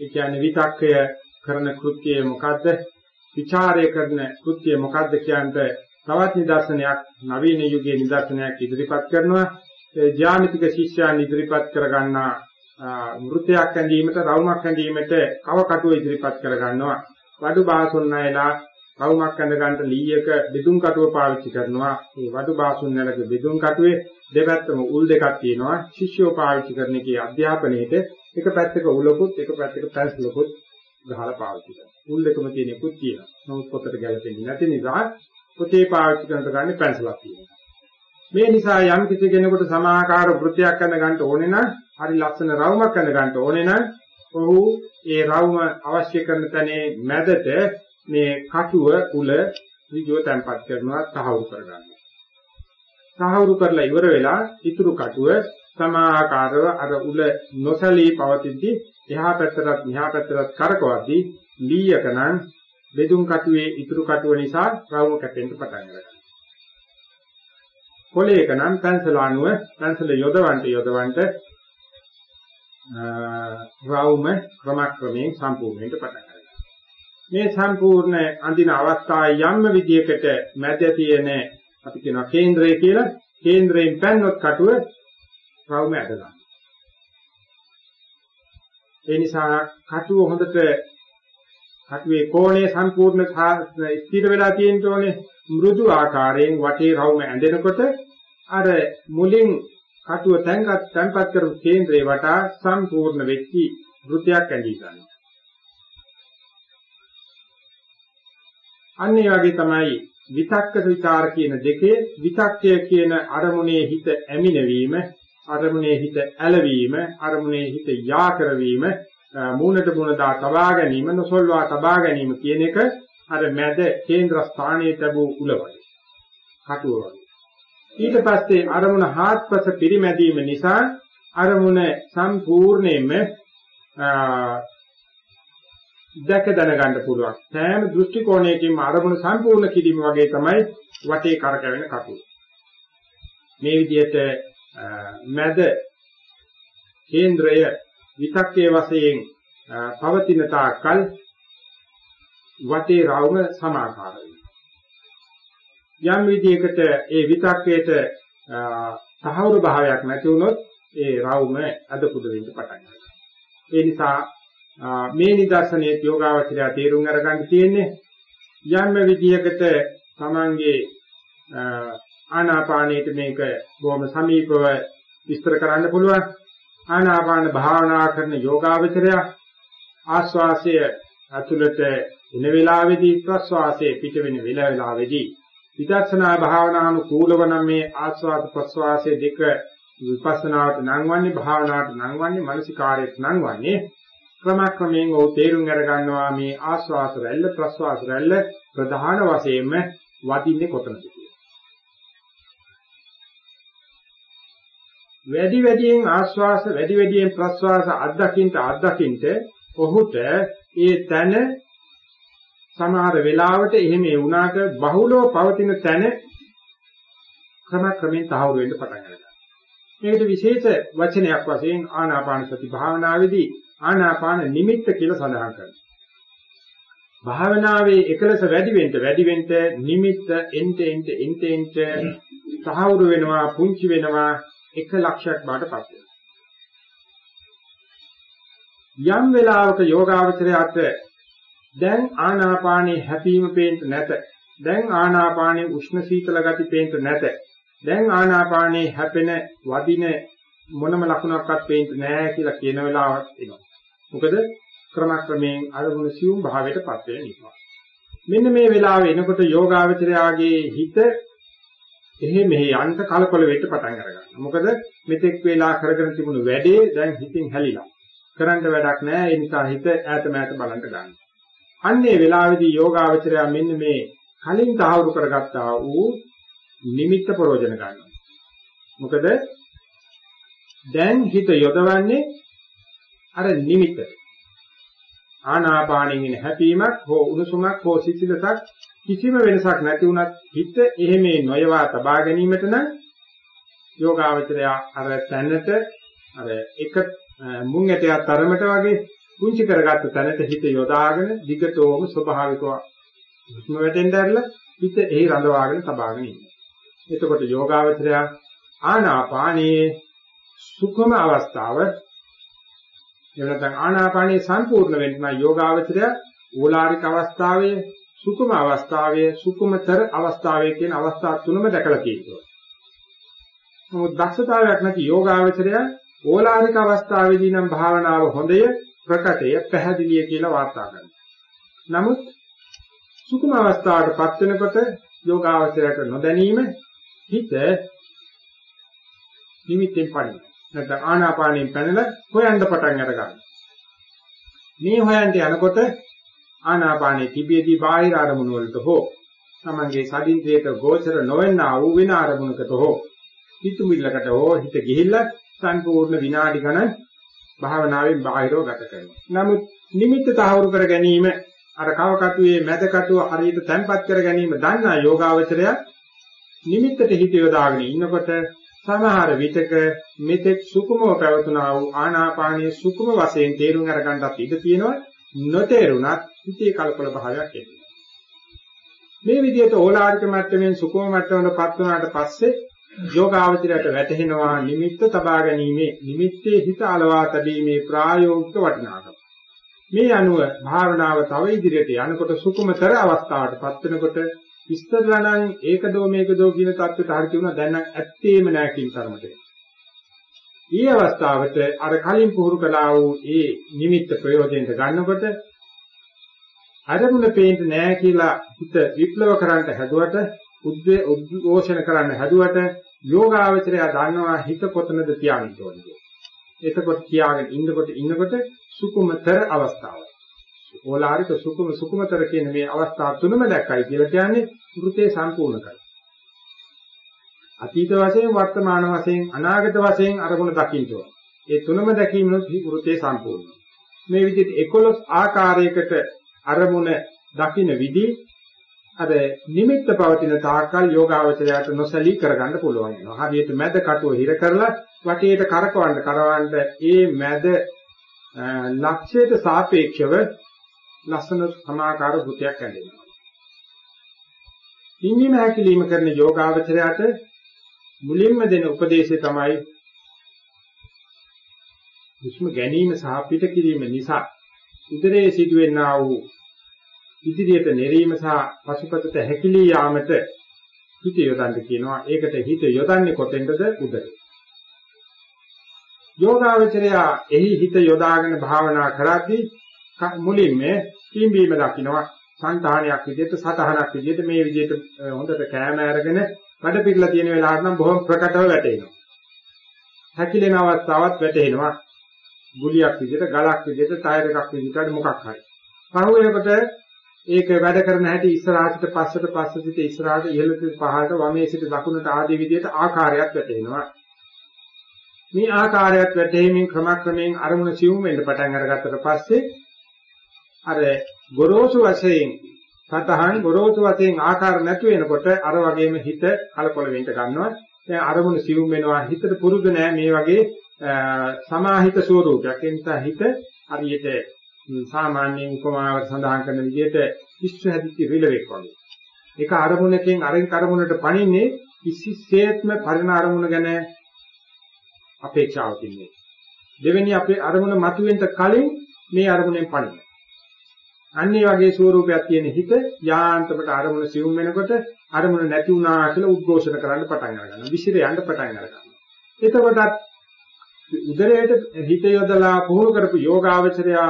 ඒ කියන්නේ විතක්කය කරන කෘත්‍යය මොකද්ද? ਵਿਚාරය කරන කෘත්‍යය මොකද්ද කියන්ට තවත් නිදර්ශනයක් නවීන යුගයේ නිදර්ශනයක් ඉදිරිපත් කරනවා. ජ්‍යාමිතික ශිෂ්‍යයන් ඉදිරිපත් කරගන්නා මෘතයක් ඇඳීමට රවුමක් ඇඳීමට කව කටුව ඉදිරිපත් කරගන්නවා. වඩු බාසොන්නයලා රවුමක් ඇඳ ගන්නට ලීයක බෙදුම් කටුව පාවිච්චි කරනවා. මේ වඩු බාසොන්නලක බෙදුම් කටුවේ දෙපැත්තම උල් දෙකක් තියෙනවා. ශිෂ්‍යෝ පාවිච්චි කරන එකේ අධ්‍යාපනයේට එක පැත්තක උලකුත් එක පැත්තක පැන්සලකුත් ගහලා පාවිච්චි කරනවා. උල් දෙකම තියෙනකුත් තියෙනවා. නමුත් පොතට ගැලපෙන්නේ නැති නිසා පොතේ පාවිච්චි කරනට ගන්න පැන්සලක් තියෙනවා. මේ නිසා යම් කිසි කෙනෙකුට සමාකාර වෘත්තියක් කරන ගන්න ඕනේ නම් හරි ලස්සන රවුමක් කරන ගන්න ඕනේ නම් ඔහු ඒ රවුම අවශ්‍ය කරන තැනේ මැදට මේ කටුව උල ඍජුව තැම්පත් කරනවා තහවුරු කරගන්නවා. තහවුරු කරලා ඉවර වෙලා ඉතුරු කටුව සමාකාරව අර උල නොසලී පවතිද්දී එහා පැත්තටත් මෙහා පැත්තටත් කරකවද්දී ලීයකනම් බෙදුම් කටුවේ ඉතුරු කටුව නිසා රවුම කැපෙන්න පටන් ගන්නවා. කොලේක නම් පැන්සල අණුව පැන්සල යොදවන්ට යොදවන්ට රවුම ක්‍රමක්‍රමයෙන් සම්පූර්ණ වෙන්න පටන් ගන්නවා. මේ සම්පූර්ණ අඳින අවස්ථාවේ යම්ම විදියකට මැද තියෙන අපි කියනවා කේන්ද්‍රය කියලා කේන්ද්‍රයෙන් පැන්නොත් කටුව රවුම ඇදලා. ඒ නිසා කටුව හොඳට කටුවේ කෝණය සම්පූර්ණ ස්ථිර වෙලා තියෙන්න ඕනේ මෘදු ආකාරයෙන් වටේ රවුම ඇඳෙනකොට අර මුලින් කටුව තැන්පත් තැන්පත් කරපු කේන්ද්‍රේ වටා සම්පූර්ණ වෙච්චි වෘතයක් ඇඳී ගන්නවා. අන්න ඒ වගේ තමයි විතක්ක විචාර කියන දෙකේ විතක්කය කියන අරමුණේ හිත ඇමිනවීම අරමුණේ හිත ඇලවීම අරමුණේ හිත යා කරවීම මූණට මූණ දා තබා ගැනීම නොසොල්වා තබා ගැනීම කියන එක අර මැද කේන්ද්‍ර ස්ථානයේ තිබූ උල වගේ කටුව වගේ. ඊට පස්සේ අරමුණ හාත්පස පිරිමැදීම නිසා අරමුණ සම්පූර්ණයෙන්ම දැක දැනගන්න පුළුවන්. සෑම දෘෂ්ටි කෝණයකින්ම අරමුණ සම්පූර්ණ කිරීම වගේ තමයි වටේ කරකැවෙන කටුව. මේ විදිහට මැද කේන්ද්‍රය විතක්කේ වශයෙන් පවතින තාක්කල් වටේ රවුම සමාකාර යම් විදිහකට ඒ විතක්කේට තහවුරු භාවයක් නැති වුණොත් ඒ රවුම අදපුද වෙන්න පටන් ගන්නවා. ඒ නිසා මේ නිදර්ශනයේ යෝගාවචරය තේරුම් අරගන්න තියෙන්නේ යම් විදිහකට තමන්ගේ ආනාපානයට මේක බොහොම සමීපව විස්තර කරන්න පුළුවන්. ආනාපාන භාවනා කරන යෝගාවචරය ආස්වාසය අතුලට එන වෙලාවේදී ප්‍රස්වාසයේ පිට වෙන වෙලාවේදී විදර්ශනා භාවනානුකූලව නම් මේ ආස්වාද ප්‍රස්වාසයේ දෙක විපස්සනාවට නංවන්නේ භාවනාවට නංවන්නේ මානසිකාරයට නංවන්නේ ක්‍රමක්‍රමයෙන් ਉਹ තේරුම් අර ගන්නවා මේ ආස්වාස රැල්ල ප්‍රස්වාස රැල්ල ප්‍රධාන වශයෙන්ම වදින්නේ කොතනද වැඩි වැඩියෙන් ආස්වාස වැඩි වැඩියෙන් ප්‍රස්වාස අත්දකින්ට අත්දකින්ට ඔහුට ඒ තන සමහර වෙලාවට එහෙම ඒ වුණාට බහුලව පවතින තැන ක්‍රමක්‍රමයෙන් තහවුරු වෙන්න පටන් ගන්නවා. මේකට විශේෂ වචනයක් වශයෙන් ආනාපාන සති භාවනාවේදී ආනාපාන නිමිත්ත කියලා සඳහන් කරනවා. භාවනාවේ එකලස වැඩි වෙන්න වැඩි වෙන්න නිමිත්ත එන්ට එන්ට එන්ට එන්ට තහවුරු වෙනවා පුංචි වෙනවා එක ලක්ෂයක් බාටපත් වෙනවා. යම් වෙලාවක යෝගාවචරයට දැන් ආනාපානයේ හැපීම පේන්න නැත. දැන් ආනාපානයේ උෂ්ණ සීතල ගති පේන්න නැත. දැන් ආනාපානයේ හැපෙන වදින මොනම ලකුණක්වත් පේන්න නැහැ කියලා කියන වෙලාවක් එනවා. මොකද ක්‍රමක්‍රමයෙන් අරමුණ සියුම් භාවයටපත් වෙන නිසා. මෙන්න මේ වෙලාව එනකොට යෝගාවචරයාගේ හිත එහෙ මෙහෙ යන්න කලකොල වෙන්න පටන් අරගන්නවා. මොකද මෙතෙක් වේලා කරගෙන තිබුණු වැඩේ දැන් හිතින් හැලිලා. කරන්න වැඩක් නැහැ ඒ නිසා හිත ඈත මෑත බලන්න ගන්නවා. අන්නේ වෙලාවේදී යෝගාවචරය මෙන්න මේ කලින් තහවුරු කරගත්තා වූ නිමිත්ත ප්‍රයෝජන ගන්නවා. මොකද දැන් හිත යොදවන්නේ අර නිමිත්තට. ආනාපානෙන් එන හැපීමක් හෝ උණුසුමක් හෝ සිසිලසක් කිසිම වෙනසක් නැති වුණත් හිත එහෙමේ නොයවා තබා ගැනීමට නම් යෝගාවචරය අර තැනට අර එක මුං ඇටයක් තරමට වගේ කුංචි කරගත්ත තැනට හිත යොදාගෙන දිගටම ස්වභාවිකව හුස්ම වැටෙන්න ඇරලා හිත එහි රඳවාගෙන තබාගෙන ඉන්නවා. එතකොට යෝගාවචරය ආනාපානයේ සුඛම අවස්ථාව එවනතන් ආනාපානයේ සම්පූර්ණ වෙන්න යෝගාවචරය ඕලාරික අවස්ථාවේ සුකුම අවස්ථාවේ සුකුමතර අවස්ථාවේ කියන අවස්ථා තුනම දැකලා තියෙනවා. නමුත් දක්ෂතාවයක් නැති යෝගාවචරය ඕලාරික අවස්ථාවේදී නම් භාවනාව හොඳය ප්‍රකටය පැහැදිලිය කියලා වාර්තා කරනවා. නමුත් සුකුම අවස්ථාවටපත් වෙනකොට යෝගාවචරයට නොදැනීම හිත නිමිත්තෙන් පණින. නැත්නම් ආනාපානයෙන් පැනලා හොයන්න පටන් අරගන්නවා. මේ හොයන්ට යනකොට ආනාපානයේ තිබියදී බාහිර අරමුණු වලට හෝ තමන්ගේ ශරීරයට ගෝචර නොවන්නා වූ වෙන අරමුණකට හෝ හිතුමිල්ලකට හෝ හිත ගිහිල්ලා සම්පූර්ණ විනාඩි ගණන් භාවනාවෙන් බාහිරව ගත කරනවා. නමුත් නිමිත්ත තහවුරු කර ගැනීම අර කවකටුවේ මැද කටුව හරියට තැම්පත් කර ගැනීම දන්නා යෝගාවචරය නිමිත්තට හිත යොදාගෙන ඉන්නකොට සමහර විටක මෙතෙක් සුකුමව පැවතුනා වූ ආනාපානීය සුකුම වශයෙන් තේරුම් අරගන්නත් ඉඩ තියෙනවා නොතේරුණත් හිතේ කලකොල භාවයක් එනවා. මේ විදිහට ඕලාරික මට්ටමින් සුකුම මට්ටමකටපත් වුණාට පස්සේ යෝගාවචරයට වැටහෙනවා නිමිත්ත තබා ගැනීමේ නිමිත්තේ හිත අලවා තැබීමේ ප්‍රායෝගික වටිනාකම. මේ අනුව භාවනාව තව ඉදිරියට යනකොට සුකුමතර අවස්ථාවටපත් වෙනකොට ඉස්තරලා නම් ඒකදෝ මේකදෝ කියන தත්ත්වයට හරි තිබුණා දැන් නම් ඇත්තේම නැහැ කියන තරමට. ඊ අවස්ථාවට අර කලින් පුහුණු කළා වූ ඒ නිමිත්ත ප්‍රයෝජනෙට ගන්නකොට අරමුණ පේන්නේ නැහැ කියලා හිත විප්ලව කරන්න හැදුවට උද්වේ උද්ඝෝෂණ කරන්න හැදුවට යෝගාවචරය දන්නවා හිත කොතනද තියාගන්න ඕනේ. එතකොට තියාගෙන ඉන්නකොට ඉන්නකොට සුකුමතර අවස්ථාවක්. ඕලාරික සුකුම සුකුමතර කියන මේ අවස්ථා තුනම දැක්කයි කියලා කියන්නේ වෘතේ සම්පූර්ණකයි. අතීත වශයෙන් වර්තමාන වශයෙන් අනාගත වශයෙන් අරමුණ දකින්න ඕන. ඒ තුනම දැකීමනොත් වෘතේ සම්පූර්ණයි. මේ විදිහට 11 ආකාරයකට අරමුණ දකින්න විදි අර නිමිත්ත පවතින තාක්කල් යෝගාවචරයට නොසලී කරගන්න පුළුවන් වෙනවා. හරියට මැද කටුව හිර කරලා වටේට කරකවන්න කරවන්න ඒ මැද ලක්ෂයට සාපේක්ෂව ලස්සන සමාකාර වෘතයක් ඇඳෙනවා. ඉන්දිම හැකිලිම කරන යෝගාවචරයට මුලින්ම දෙන උපදේශය තමයි හුස්ම ගැනීම සහ පිට කිරීම නිසා උදරයේ සිදුවෙනා වූ ඉදිරියට නෙරීම සහ පසුපසට හැකිලී යාමට හිත යොදන්න කියනවා. ඒකට හිත යොදන්නේ කොතෙන්ද උදරේ. යෝගාවචරය එහි හිත යොදාගෙන භාවනා කරද්දී මුලින්ම පිම්බීම දකින්නවා සංධානයක් විදිහට සතහනක් විදිහට මේ විදිහට හොඳට කෑම අරගෙන වැඩ පිළිලා තියෙන වෙලාවට නම් බොහොම ප්‍රකටව වැටෙනවා. හැකිලෙන අවස්ථාවත් වැටෙනවා. ගුලියක් විදිහට ගලක් විදිහට ටයර් එකක් විදිහට මොකක් හරි. පහුවෙනකොට ඒක වැඩ කරන හැටි ඉස්සරහට පස්සට පස්ස සිට ඉස්සරහට ඉහළට පහළට වමේ සිට දකුණට ආදී විදිහට ආකාරයක් වැටෙනවා. මේ ආකාරයක් වැටීමෙන් ක්‍රමක්‍රමයෙන් අරමුණ සිවුම් වෙන්න පටන් අරගත්තට පස්සේ අර ගොරෝසු වශයෙන් සතහන් ගොරෝසු වශයෙන් ආකාර නැතු වෙනකොට අර වගේම හිත කලකොල වෙන්න ගන්නවා. දැන් අරමුණ සිවුම් වෙනවා හිතට පුරුදු නෑ මේ වගේ සමාහිත ස්වරූපයක්. ඒ නිසා හිත හරියට සාමාන්‍ය උපමාවකට සඳහන් කරන විදිහට පිස්සු හැදිච්ච රිලෙවෙක් වගේ. ඒක අරමුණකින් අරින් කරමුණට පණින්නේ කිසිසේත්ම පරිණ අරමුණ ගැන අපේක්ෂාවකින් නෙවෙයි. දෙවෙනි අපේ අරමුණ මතුවෙන්න කලින් මේ අරමුණෙන් පණින. අන්නේ වගේ ස්වරූපයක් තියෙන හිත යාන්තමට අරමුණ සිවුම් වෙනකොට අරමුණ නැති වුණා කියලා උද්ඝෝෂණ කරන්න පටන් ගන්නවා. විසිර යන්න පටන් ගන්නවා. එතකොටත් උදරයට හිත යොදලා පුහුණු කරපු යෝගාවචරයා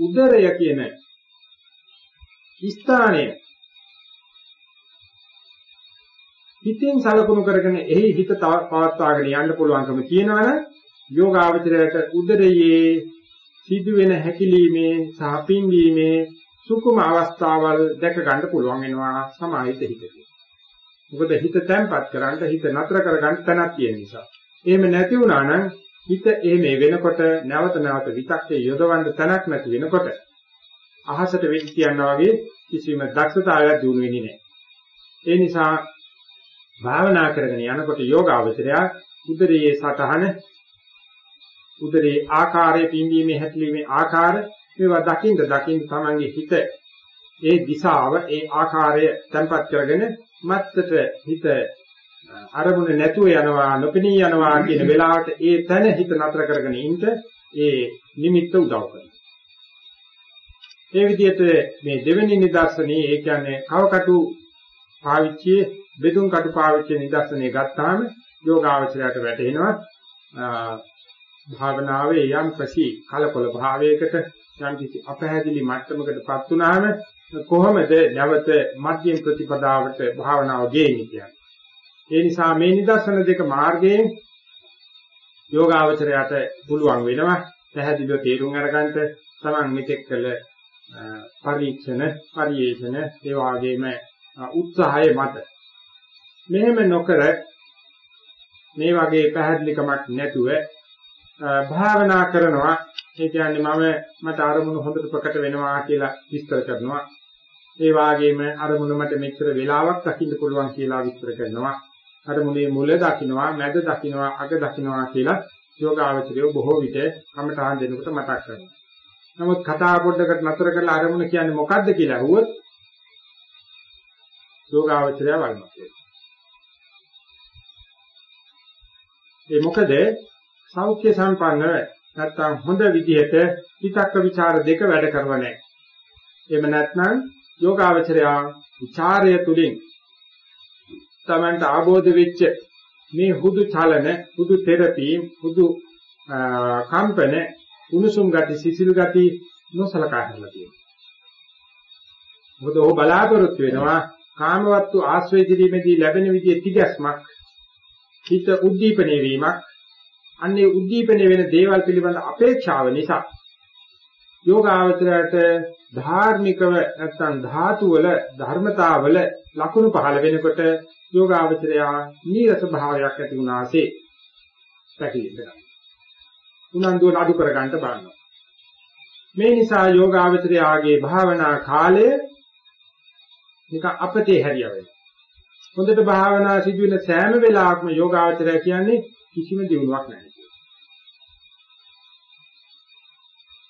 උදරය කියන ස්ථානය හිතින් සලකුණු කරගෙන එහි හිත පවත්වාගෙන යන්න පුළුවන්කම තියෙනවනම් යෝගාවචරයට උදරයේ සිදුවෙන හැකිලීමේ සහ පිම්බීමේ සුකුම අවස්ථාවල් දැක ගන්න පුළුවන් වෙනවා සමාහිත හිතේ. මොකද හිත තැම්පත් කරන්න හිත නතර කරගන්න තැනක් තියෙන නිසා. එහෙම නැති වුණා නම් හිත එහෙම වෙනකොට නැවත නැවත විතක්කේ යොදවන්න තැනක් නැති වෙනකොට අහසට වෙඩි කියනවා වගේ කිසිම දක්ෂතාවයක් දිනු වෙන්නේ නැහැ. ඒ නිසා භාවනා කරගෙන යනකොට යෝගාවචරය උදරයේ සතහන උදරයේ ආකාරය පිම්බීමේ හැකිලිමේ ආකාර මේවා දකින්න දකින්න තමන්ගේ හිත ඒ දිශාව ඒ ආකාරය තැම්පත් කරගෙන මත්තට හිත අරමුණ නැතුව යනවා නොපෙනී යනවා කියන වෙලාවට ඒ තැන හිත නතර කරගෙන ඉන්න ඒ නිමිත්ත උදව් කරනවා. ඒ විදිහට මේ දෙවෙනි නිදර්ශනේ ඒ කියන්නේ කවකටු පාවිච්චියේ බෙදුම් කටු පාවිච්චියේ නිදර්ශනේ ගත්තාම යෝගාවචරයට වැටෙනවා භාවනාවේ යම් ප්‍රසි කලකොල භාවයකට යම් කිසි අපහැදිලි මට්ටමකටපත් වුණාම කොහොමද නැවත මධ්‍යම ප්‍රතිපදාවට භාවනාව ගේන්නේ කියන්නේ. ඒ නිසා මේ නිදර්ශන දෙක මාර්ගයෙන් යෝගාවචරයට පුළුවන් වෙනවා පැහැදිලිව තේරුම් අරගන්න තමන් මෙතෙක් කළ පරීක්ෂණ පරිේෂණ ඒ වගේම උත්සාහය මත මෙහෙම නොකර මේ වගේ පැහැදිලිකමක් නැතුව භාවනා කරනවා. ඒ කියන්නේ මම මට අරමුණු හොඳට ප්‍රකට වෙනවා කියලා විස්තර කරනවා. ඒ වගේම අරමුණ මට මෙච්චර වෙලාවක් දකින්න පුළුවන් කියලා විස්තර කරනවා. අරමුණේ මුල දකින්නවා මැද දකින්නවා අග දකින්නවා කියලා යෝගාවචරය බොහෝ විට කමඨාන් දෙනකොට මතක් කරනවා. නමුත් කතා පොඩ්ඩකට නතර කරලා අරමුණ කියන්නේ මොකද්ද කියලා අහුවොත් යෝගාවචරය වල්මත් ඒ මොකද? සෞඛ්‍ය සම්පන්නව නැත්තම් හොඳ විදිහට විතක්ක ਵਿਚාර දෙක වැඩ කරව නැහැ. එහෙම නැත්නම් යෝගාවචරයා ਵਿਚාරය තුලින් තමන්ට ආબોධ වෙච්ච මේ හුදු චලන, හුදු තෙරපි, හුදු කම්පන, උණුසුම් ගති, සිසිල් ගති නොසලකා හැරලා තියෙනවා. මොකද ਉਹ බලාපොරොත්තු වෙනවා කාමවත්තු ආශ්‍රය කිරීමේදී ලැබෙන විදිය තිගැස්මක්, හිත උද්දීපනය වීමක්, අන්නේ උද්දීපනය වෙන දේවල් පිළිබඳ අපේක්ෂාව නිසා යෝගාවචරයට ධාර්මිකව නැත්නම් ධාතු වල ධර්මතාවල ලකුණු පහළ වෙනකොට යෝගාවචරය නීරස භාවයක් ඇති වුණාසේ පැකිලෙනවා. උනන්දුව අඩු කර ගන්නට බලනවා. මේ නිසා යෝගාවචරයාගේ භාවනා කාලය නිකන් අපතේ හැරිය වෙනවා. හොඳට භාවනා සිදුවෙන සෑම වෙලාවකම යෝගාවචරය කියන්නේ කිසිම දියුණුවක් නැහැ.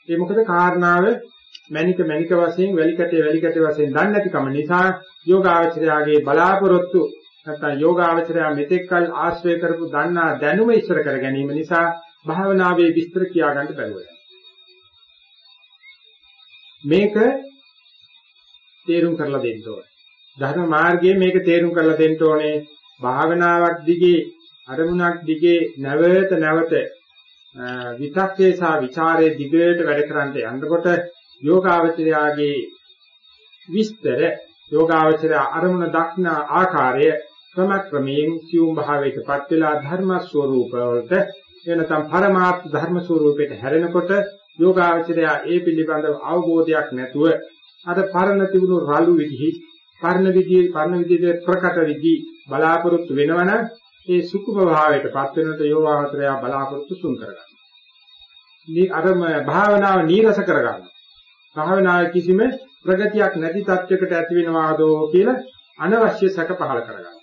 ඒ මොකද කාරණාව මණික මණික වශයෙන් වැලිකටේ වැලිකටේ වශයෙන් දන්නේ නැතිකම නිසා යෝගාවචරයාගේ බලාපොරොත්තු නැත්නම් යෝගාවචරය මෙතෙක්කල් ආශ්‍රය කරපු දන්නා දැනුම ඉස්සර කර ගැනීම නිසා භාවනාවේ විස්තර කියා ගන්න බැරුව මේක තේරුම් කරලා දෙන්න ඕනේ. ධර්ම මාර්ගයේ මේක තේරුම් කරලා දෙන්න ඕනේ. භාවනාවක් දිගේ අරමුණක් දිගේ නැවත නැවත විතක්කේ සහ ਵਿਚාරයේ දිගට වැඩ කරන්ට යනකොට යෝගාවචරයාගේ විස්තර යෝගාවචරය අරමුණ දක්න ආකාරය ක්‍රමක්‍රමයෙන් සියුම් භාවයටපත් වෙලා ධර්ම ස්වરૂපවලට එනතම් පරමාර්ථ ධර්ම ස්වરૂපයට හැරෙනකොට යෝගාවචරයා ඒ පිළිබඳව අවබෝධයක් නැතුව අර පරණ තිබුණු රළු විදිහි පරණ විදිහේ පරණ විදිහේ ප්‍රකට විදි බලාපොරොත්තු වෙනවනම් ඒ සුකුම භාවයටපත් වෙනකොට යෝගාවචරය බලාපොරොත්තු සුන් කරගන්නවා. මේ අරම භාවනාව නීරස කරගන්නවා. භාවනාවේ කිසිම ප්‍රගතියක් නැති තත්යකට ඇති වෙනවාදෝ කියලා අනවශ්‍ය සැක පහල කරගන්නවා.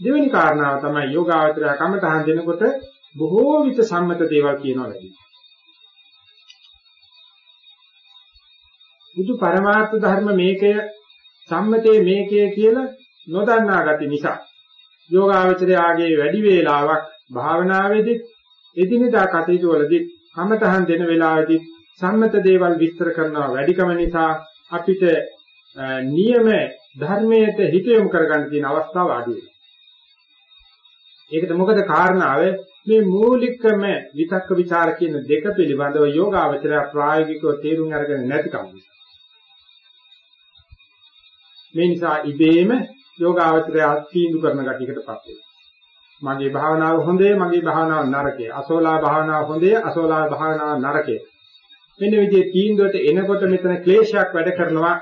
දෙවෙනි කාරණාව තමයි යෝගාවචරය කමතහන් දෙනකොට බොහෝ විට සම්මත දේවල් කියනවා වැඩි. බුදු පරමාර්ථ ධර්ම මේකය සම්මතේ මේකය කියලා නොදන්නා ගති නිසා යෝගාවචරයාගේ වැඩි වේලාවක් භාවනාවේදී එදිනෙදා කටයුතු වලදී කමතහන් දෙන වෙලාවේදී සම්මත දේවල් විස්තර කරනවා වැඩිකම නිසා අපිට නියම ධර්මයට හිත යොමු කරගන්න තියෙන අවස්ථාව අඩු වෙනවා. ඒකට මොකද කාරණාව මේ මූලිකම විතක්ක ਵਿਚාර කියන දෙක පිළිබඳව යෝගාවචරය ප්‍රායෝගිකව තේරුම් අරගෙන නැතිකම නිසා. මේ නිසා ඉබේම යෝගාවචරය තීන්දුව කරන ගතියකටපත් වෙනවා. මගේ භාවනාව හොඳේ මගේ භාවනාව නරකේ. අසෝලා භාවනාව හොඳේ අසෝලා භාවනාව නරකේ. මෙන්න විදිහේ තීන්දුවට එනකොට මෙතන ක්ලේශයක් වැඩ කරනවා.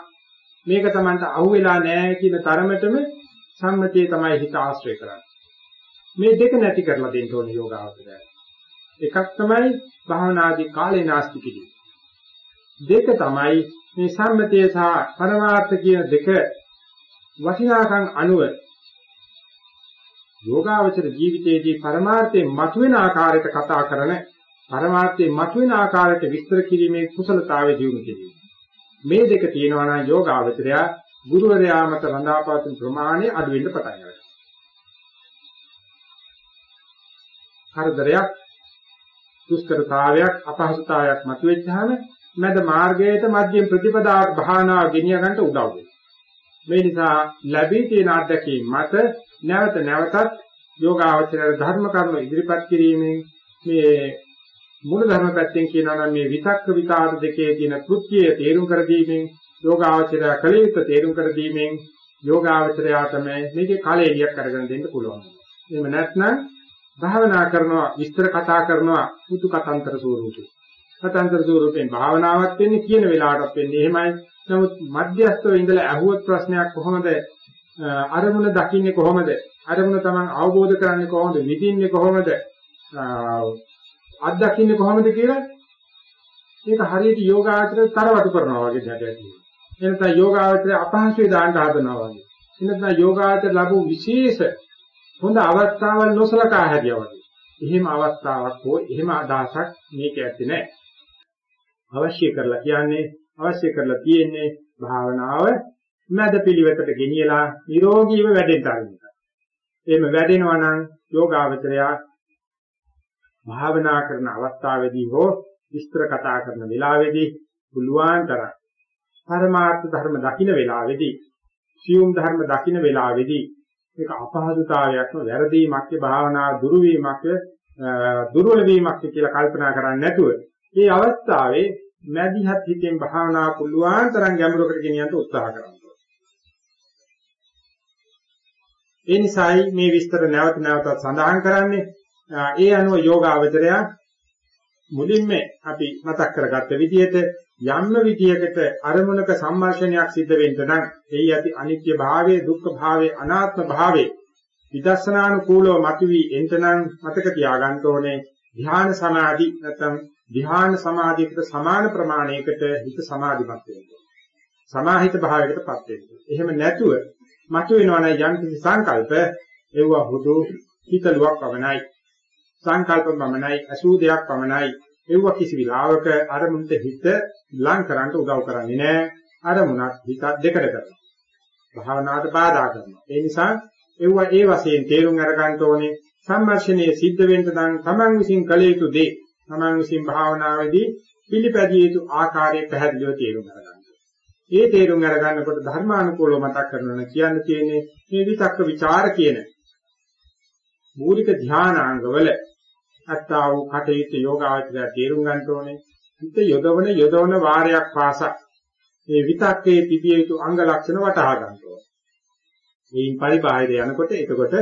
මේක Tamanට අහුවෙලා නැහැ කියන තරමටම සම්මතිය තමයි හිත ආශ්‍රය කරන්නේ. මේ දෙක නැති කරලා දෙන්න ඕනේ යෝගාවචරය. එකක් තමයි භාවනාදී කාලේ නාස්ති කිරීම. දෙක තමයි මේ සම්මතිය සහ පරමාර්ථ කියන දෙක වටිනාකම් අනුව යෝගාවචර ජීවිතයේදී පරමාර්ථයේ මතුවෙන ආකාරයට කතා කරන පරමාර්ථයේ මතුවෙන ආකාරයට විස්තර කිරීමේ කුසලතාවය දිනු කිරීම. මේ දෙක තියෙනවා නම් යෝගාවචරය ගුරුවරයා මත රඳාපවතින ප්‍රමාණය අඩු වෙන්න පටන් ගන්නවා. හතරයක් දුෂ්කරතාවයක් අපහසුතාවයක් මතුවෙච්චාම මැද මාර්ගයට මධ්‍යම ප්‍රතිපදාවක් භාවනාව ගෙනිය ගන්නට උදව් වෙනවා. මේ නිසා ලැබී තියෙන අත්දැකීම් මත නැවත නැවතත් යෝගාවචරය ධර්ම කර්ම ඉදිරිපත් කිරීමෙන් මේ මූල ධර්ම පැත්තෙන් කියනවා නම් මේ විතක්ක විකාර දෙකේ තියෙන කෘත්‍යය තේරුම් කර දීමෙන් යෝගාවචරය කලිත තේරුම් කර දීමෙන් යෝගාවචරය තමයි මේකේ කාලෙලියක් අරගෙන දෙන්න පුළුවන්. එහෙම නැත්නම් භාවනා කරනවා විස්තර කතා කරනවා පුතු කතාන්තර ස්වරූපේ. කතාන්තර ස්වරූපෙන් භාවනාවක් වෙන්නේ කියන වෙලාවටත් වෙන්නේ එහෙමයි. නමුත් මධ්‍යස්ථව ඉඳලා අහුවත් ප්‍රශ්නයක් කොහොමද අරමුණ දකින්නේ කොහොමද? අරමුණ Taman අවබෝධ කරන්නේ කොහොමද? විඳින්නේ කොහොමද? අත්දකින්නේ කොහොමද කියලා මේක හරියට යෝගාචරය තරවටු කරනවා වගේ දැකලා තියෙනවා. එනතන යෝගාචරය අපහසුවේ දාන්න හදනවා වගේ. එනතන යෝගාචරය ලැබු විශේෂ හොඳ අවස්ථාවල් නොසලකා හැදියා වගේ. එහෙම අවස්ථාවක් හෝ එහෙම අදහසක් මේක ඇත්තේ නැහැ. අවශ්‍ය කරලා කියන්නේ අවශ්‍ය කරලා තියෙන්නේ භාවනාව මැද පිළිවෙතට ගෙනියලා නිරෝගීව වැඩෙන්න ආරම්භ එහෙම වැඩෙනවා නම් යෝගාවචරය භාවනා කරන අවස්ථාවේදී හෝ විස්තර කතා කරන වෙලාවේදී පුළුවන් තරම් පරමාර්ථ ධර්ම දකින්න වෙලාවේදී සියුම් ධර්ම දකින්න වෙලාවේදී ඒක අපහසුතාවයක්ම වැරදීමක් භාවනා දුරු වීමක් දුර්වල වීමක් කියලා කල්පනා කරන්නේ නැතුව මේ අවස්ථාවේ මැදිහත් හිතෙන් භාවනා පුළුවන් තරම් ගැඹුරකට ගෙනියන්න උත්සාහ කරනවා ඒ නිසායි මේ විස්තර නැවත නැවතත් සඳහන් කරන්නේ. ඒ අනුව යෝගාවචරය මුලින්ම අපි මතක් කරගත්ත විදිහට යම්ම විදියකට අරමුණක සම්මර්ෂණයක් සිද්ධ වෙන්න නම් එයි ඇති අනිත්‍ය භාවයේ දුක්ඛ භාවයේ අනාත්ම භාවයේ විදර්ශනානුකූලව මතුවී එන්ටනම් මතක තියාගන්න ඕනේ ධ්‍යාන සමාධි නැත්නම් ධ්‍යාන සමාධියකට සමාන ප්‍රමාණයකට හිත සමාධිමත් වෙනවා. සමාහිත භාවයකටපත් වෙනවා. එහෙම නැතුව මතුවෙනවා නම් යම් කිසි සංකල්ප ඒව හුදු හිතලුවක් පමණයි. සංකල්ප පමණයි අසූ දෙයක් පමණයි. ඒව කිසි විලාවක අරමුණට හිත ලං කරන්න උදව් කරන්නේ නැහැ. අරමුණක් හිත දෙකට කරනවා. භාවනාවට බාධා කරනවා. ඒ නිසා ඒව ඒ වශයෙන් තේරුම් අරගන්න ඕනේ සම්මර්ෂණයේ සිද්ධ වෙන්න නම් තමන් විසින් කළ යුතු දේ තමන් විසින් භාවනාවේදී පිළිපැදිය යුතු ආකාරය පැහැදිලිව තේරුම් ගන්න. ඒ තේරුම් අරගන්නකොට ධර්මානුකූලව මතක් කරනවා කියන්න තියෙන්නේ මේ විතක්ක ਵਿਚාර කියන මූලික ධානාංගවල අත්තා වූ කටයුතු යෝගාචරය තේරුම් ගන්න ඕනේ. හිත යොදවන යොදවන වාරයක් පාසා මේ විතක්කේ තිබිය යුතු අංග ලක්ෂණ වටහා ගන්න ඕනේ. මේන් පරිබාහිර යනකොට එතකොට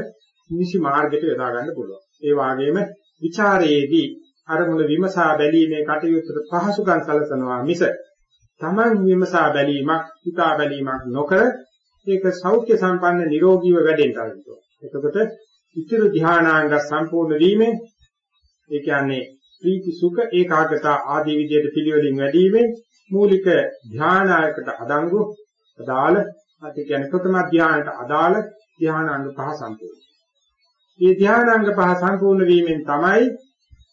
නිසි මාර්ගයට යොදා ගන්න පුළුවන්. ඒ වාගේම ਵਿਚාරයේදී අරමුණ විමසා බැලීමේ කටයුත්තට පහසුකම් සැලසනවා මිස Taman විමසා බැලීමක්, හිතා බැලීමක් නොකර ඒක සෞඛ්‍ය සම්පන්න නිරෝගීව වැඩෙන්න ආරම්භ එතකොට ඉතිරි ධානාංග සම්පූර්ණ වීමෙන් ඒ කියන්නේ ප්‍රීති සුඛ ඒකාග්‍රතා ආදී විදියට පිළිවෙලින් වැඩිවීමෙන් මූලික ධානායකට අදංගු අදාළ අති කියන්නේ ප්‍රථම ධානයට අදාළ ධානාංග පහ සම්පූර්ණ. මේ ධානාංග පහ සම්පූර්ණ වීමෙන් තමයි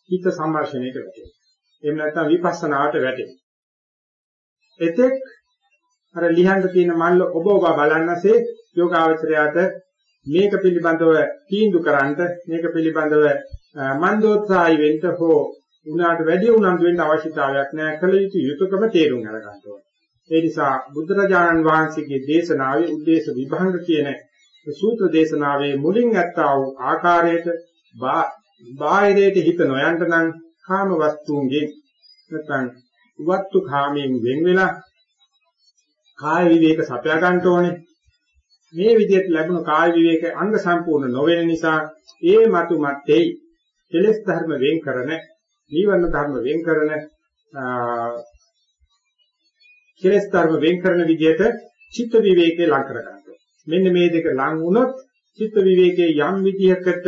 හිත සම්මර්ෂණයට වැටෙන්නේ. එහෙම නැත්නම් විපස්සනාවට වැටෙන්නේ. එතෙක් අර ලියන්න තියෙන මල්ල ඔබ ඔබ බලන්නසේ යෝගාවචරයට මේක පිළිබඳව තීන්දුව කරන්න මේක පිළිබඳව මන්දෝත්සාහයි වෙන්න හෝ උනාට වැඩි උනන්දු වෙන්න අවශ්‍යතාවයක් නැහැ කල යුතු යුතුයකම තේරුම් අරගන්න ඕනේ. ඒ නිසා බුදුරජාණන් වහන්සේගේ දේශනාවේ උද්දේශ විභංග කියන සූත්‍ර දේශනාවේ මුලින් ඇත්තා වූ ආකාරයට බාහිරයට හිත නොයන්ට නම් කාම වස්තුන්ගේ නැත්නම් වත්තු කාමයෙන් වෙන් වෙලා කාය විවේක සපයා ගන්න ඕනේ. මේ විදිහට ලැබුණු කාය විවේක අංග සම්පූර්ණ නොවන නිසා ඒ මතු මැත්තේ කෙලෙස් ධර්ම වෙන් කරන නීවරණ ධර්ම වෙන් කරන කෙලෙස් ධර්ම වෙන් කරන විදිහට චිත්ත විවේකේ ලං කර ගන්නවා. මෙන්න මේ දෙක ලං වුණොත් චිත්ත විවේකයේ යම් විදිහකට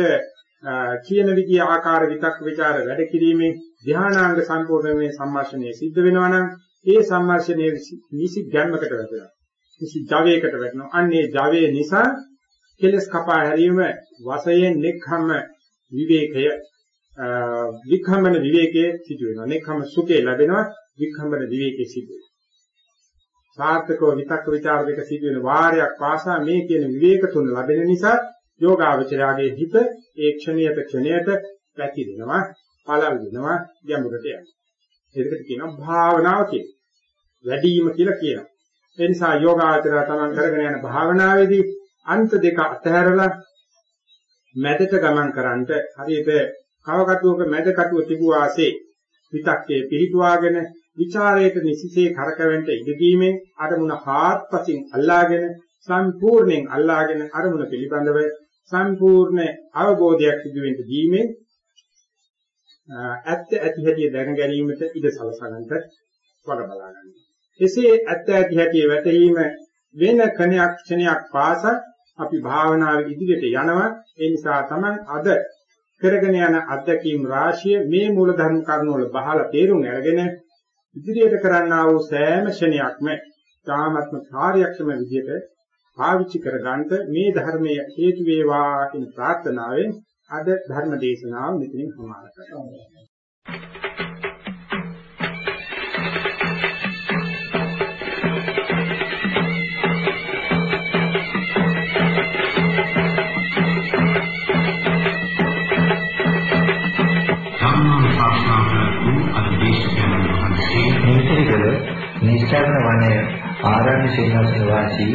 කියන විදිය ආකාර විතක් ਵਿਚාර වැඩ කිරීමෙන් ධානාංග සම්පූර්ණමේ සම්මර්ෂණය සිද්ධ වෙනවා නම් ඒ සම්මර්ෂණයේ නිසි ගැම්මකට වැටෙනවා. නිසි ජවයකට වැටෙනවා. අන්නේ ජවයේ නිසා කෙලස් කපා හැරීම වශයෙන් නෙක්ඛම්ම විවේකය වික්ඛම්මන විවේකයේ සිදු වෙනවා. නෙක්ඛම්ම සුඛේ ලැබෙනවා. වික්ඛම්මන විවේකයේ සිදු වෙනවා. සාර්ථකව විතක්ක ਵਿਚාර දෙක සිදු වෙන වාරයක් පාසා මේ කියන විවේක තුන ලැබෙන නිසා යෝගාවචරයාගේ හිත ඒ ක්ෂණයට ක්ෂණයට පැතිරෙනවා, පළල් වෙනවා, ගැඹුරට යනවා. ඒකට කියනවා භාවනාව කියලා. වැඩිම කියලා කියනවා. ඒ නිසා යෝගාචරය තමන් කරගෙන යන භාවනාවේදී අන්ත දෙක අතහැරලා මැදට ගමන් කරන්නට හරියට කවකටුවක මැද කටුව තිබුව ආසේ විතක්කේ පිහිටුවාගෙන ਵਿਚාරයට නිසිසේ කරකැවෙන්න ඉඩදීමෙන් අරමුණ හාත්පසින් අල්ලාගෙන සම්පූර්ණයෙන් අල්ලාගෙන අරමුණ පිළිබඳව සම්පූර්ණ අවබෝධයක් සිදු වෙන්න දීමෙන් ඇත්ත ඇති හැටි දැන ගැනීමට ඉඩ සලසගන්නට වග බලා ගන්න. එසේ ඇත්ත ඇති හැටි වැටහීම වෙන කණයක් ක්ෂණයක් පාස අපි භාවනාවේ ඉදිරියට යනවා. ඒ නිසා තමයි අද කරගෙන යන අධ්‍යක්ීම් රාශිය මේ මූල ධර්ම කරුණු වල බහලා තේරුම් අරගෙන ඉදිරියට කරන්නා වූ සෑම ක්ෂණයක්ම තාමත්ම කාර්යක්ෂම විදිහට පාවිච්චි කර ගන්නට මේ ධර්මයේ හේතු වේවා කියන ප්‍රාර්ථනාවෙන් අද ධර්ම දේශනාව මෙතනින් සමාප්ත කරනවා. මේකල නිස්සාරණ වනය ආරණ්‍ය සේනාසන වාසී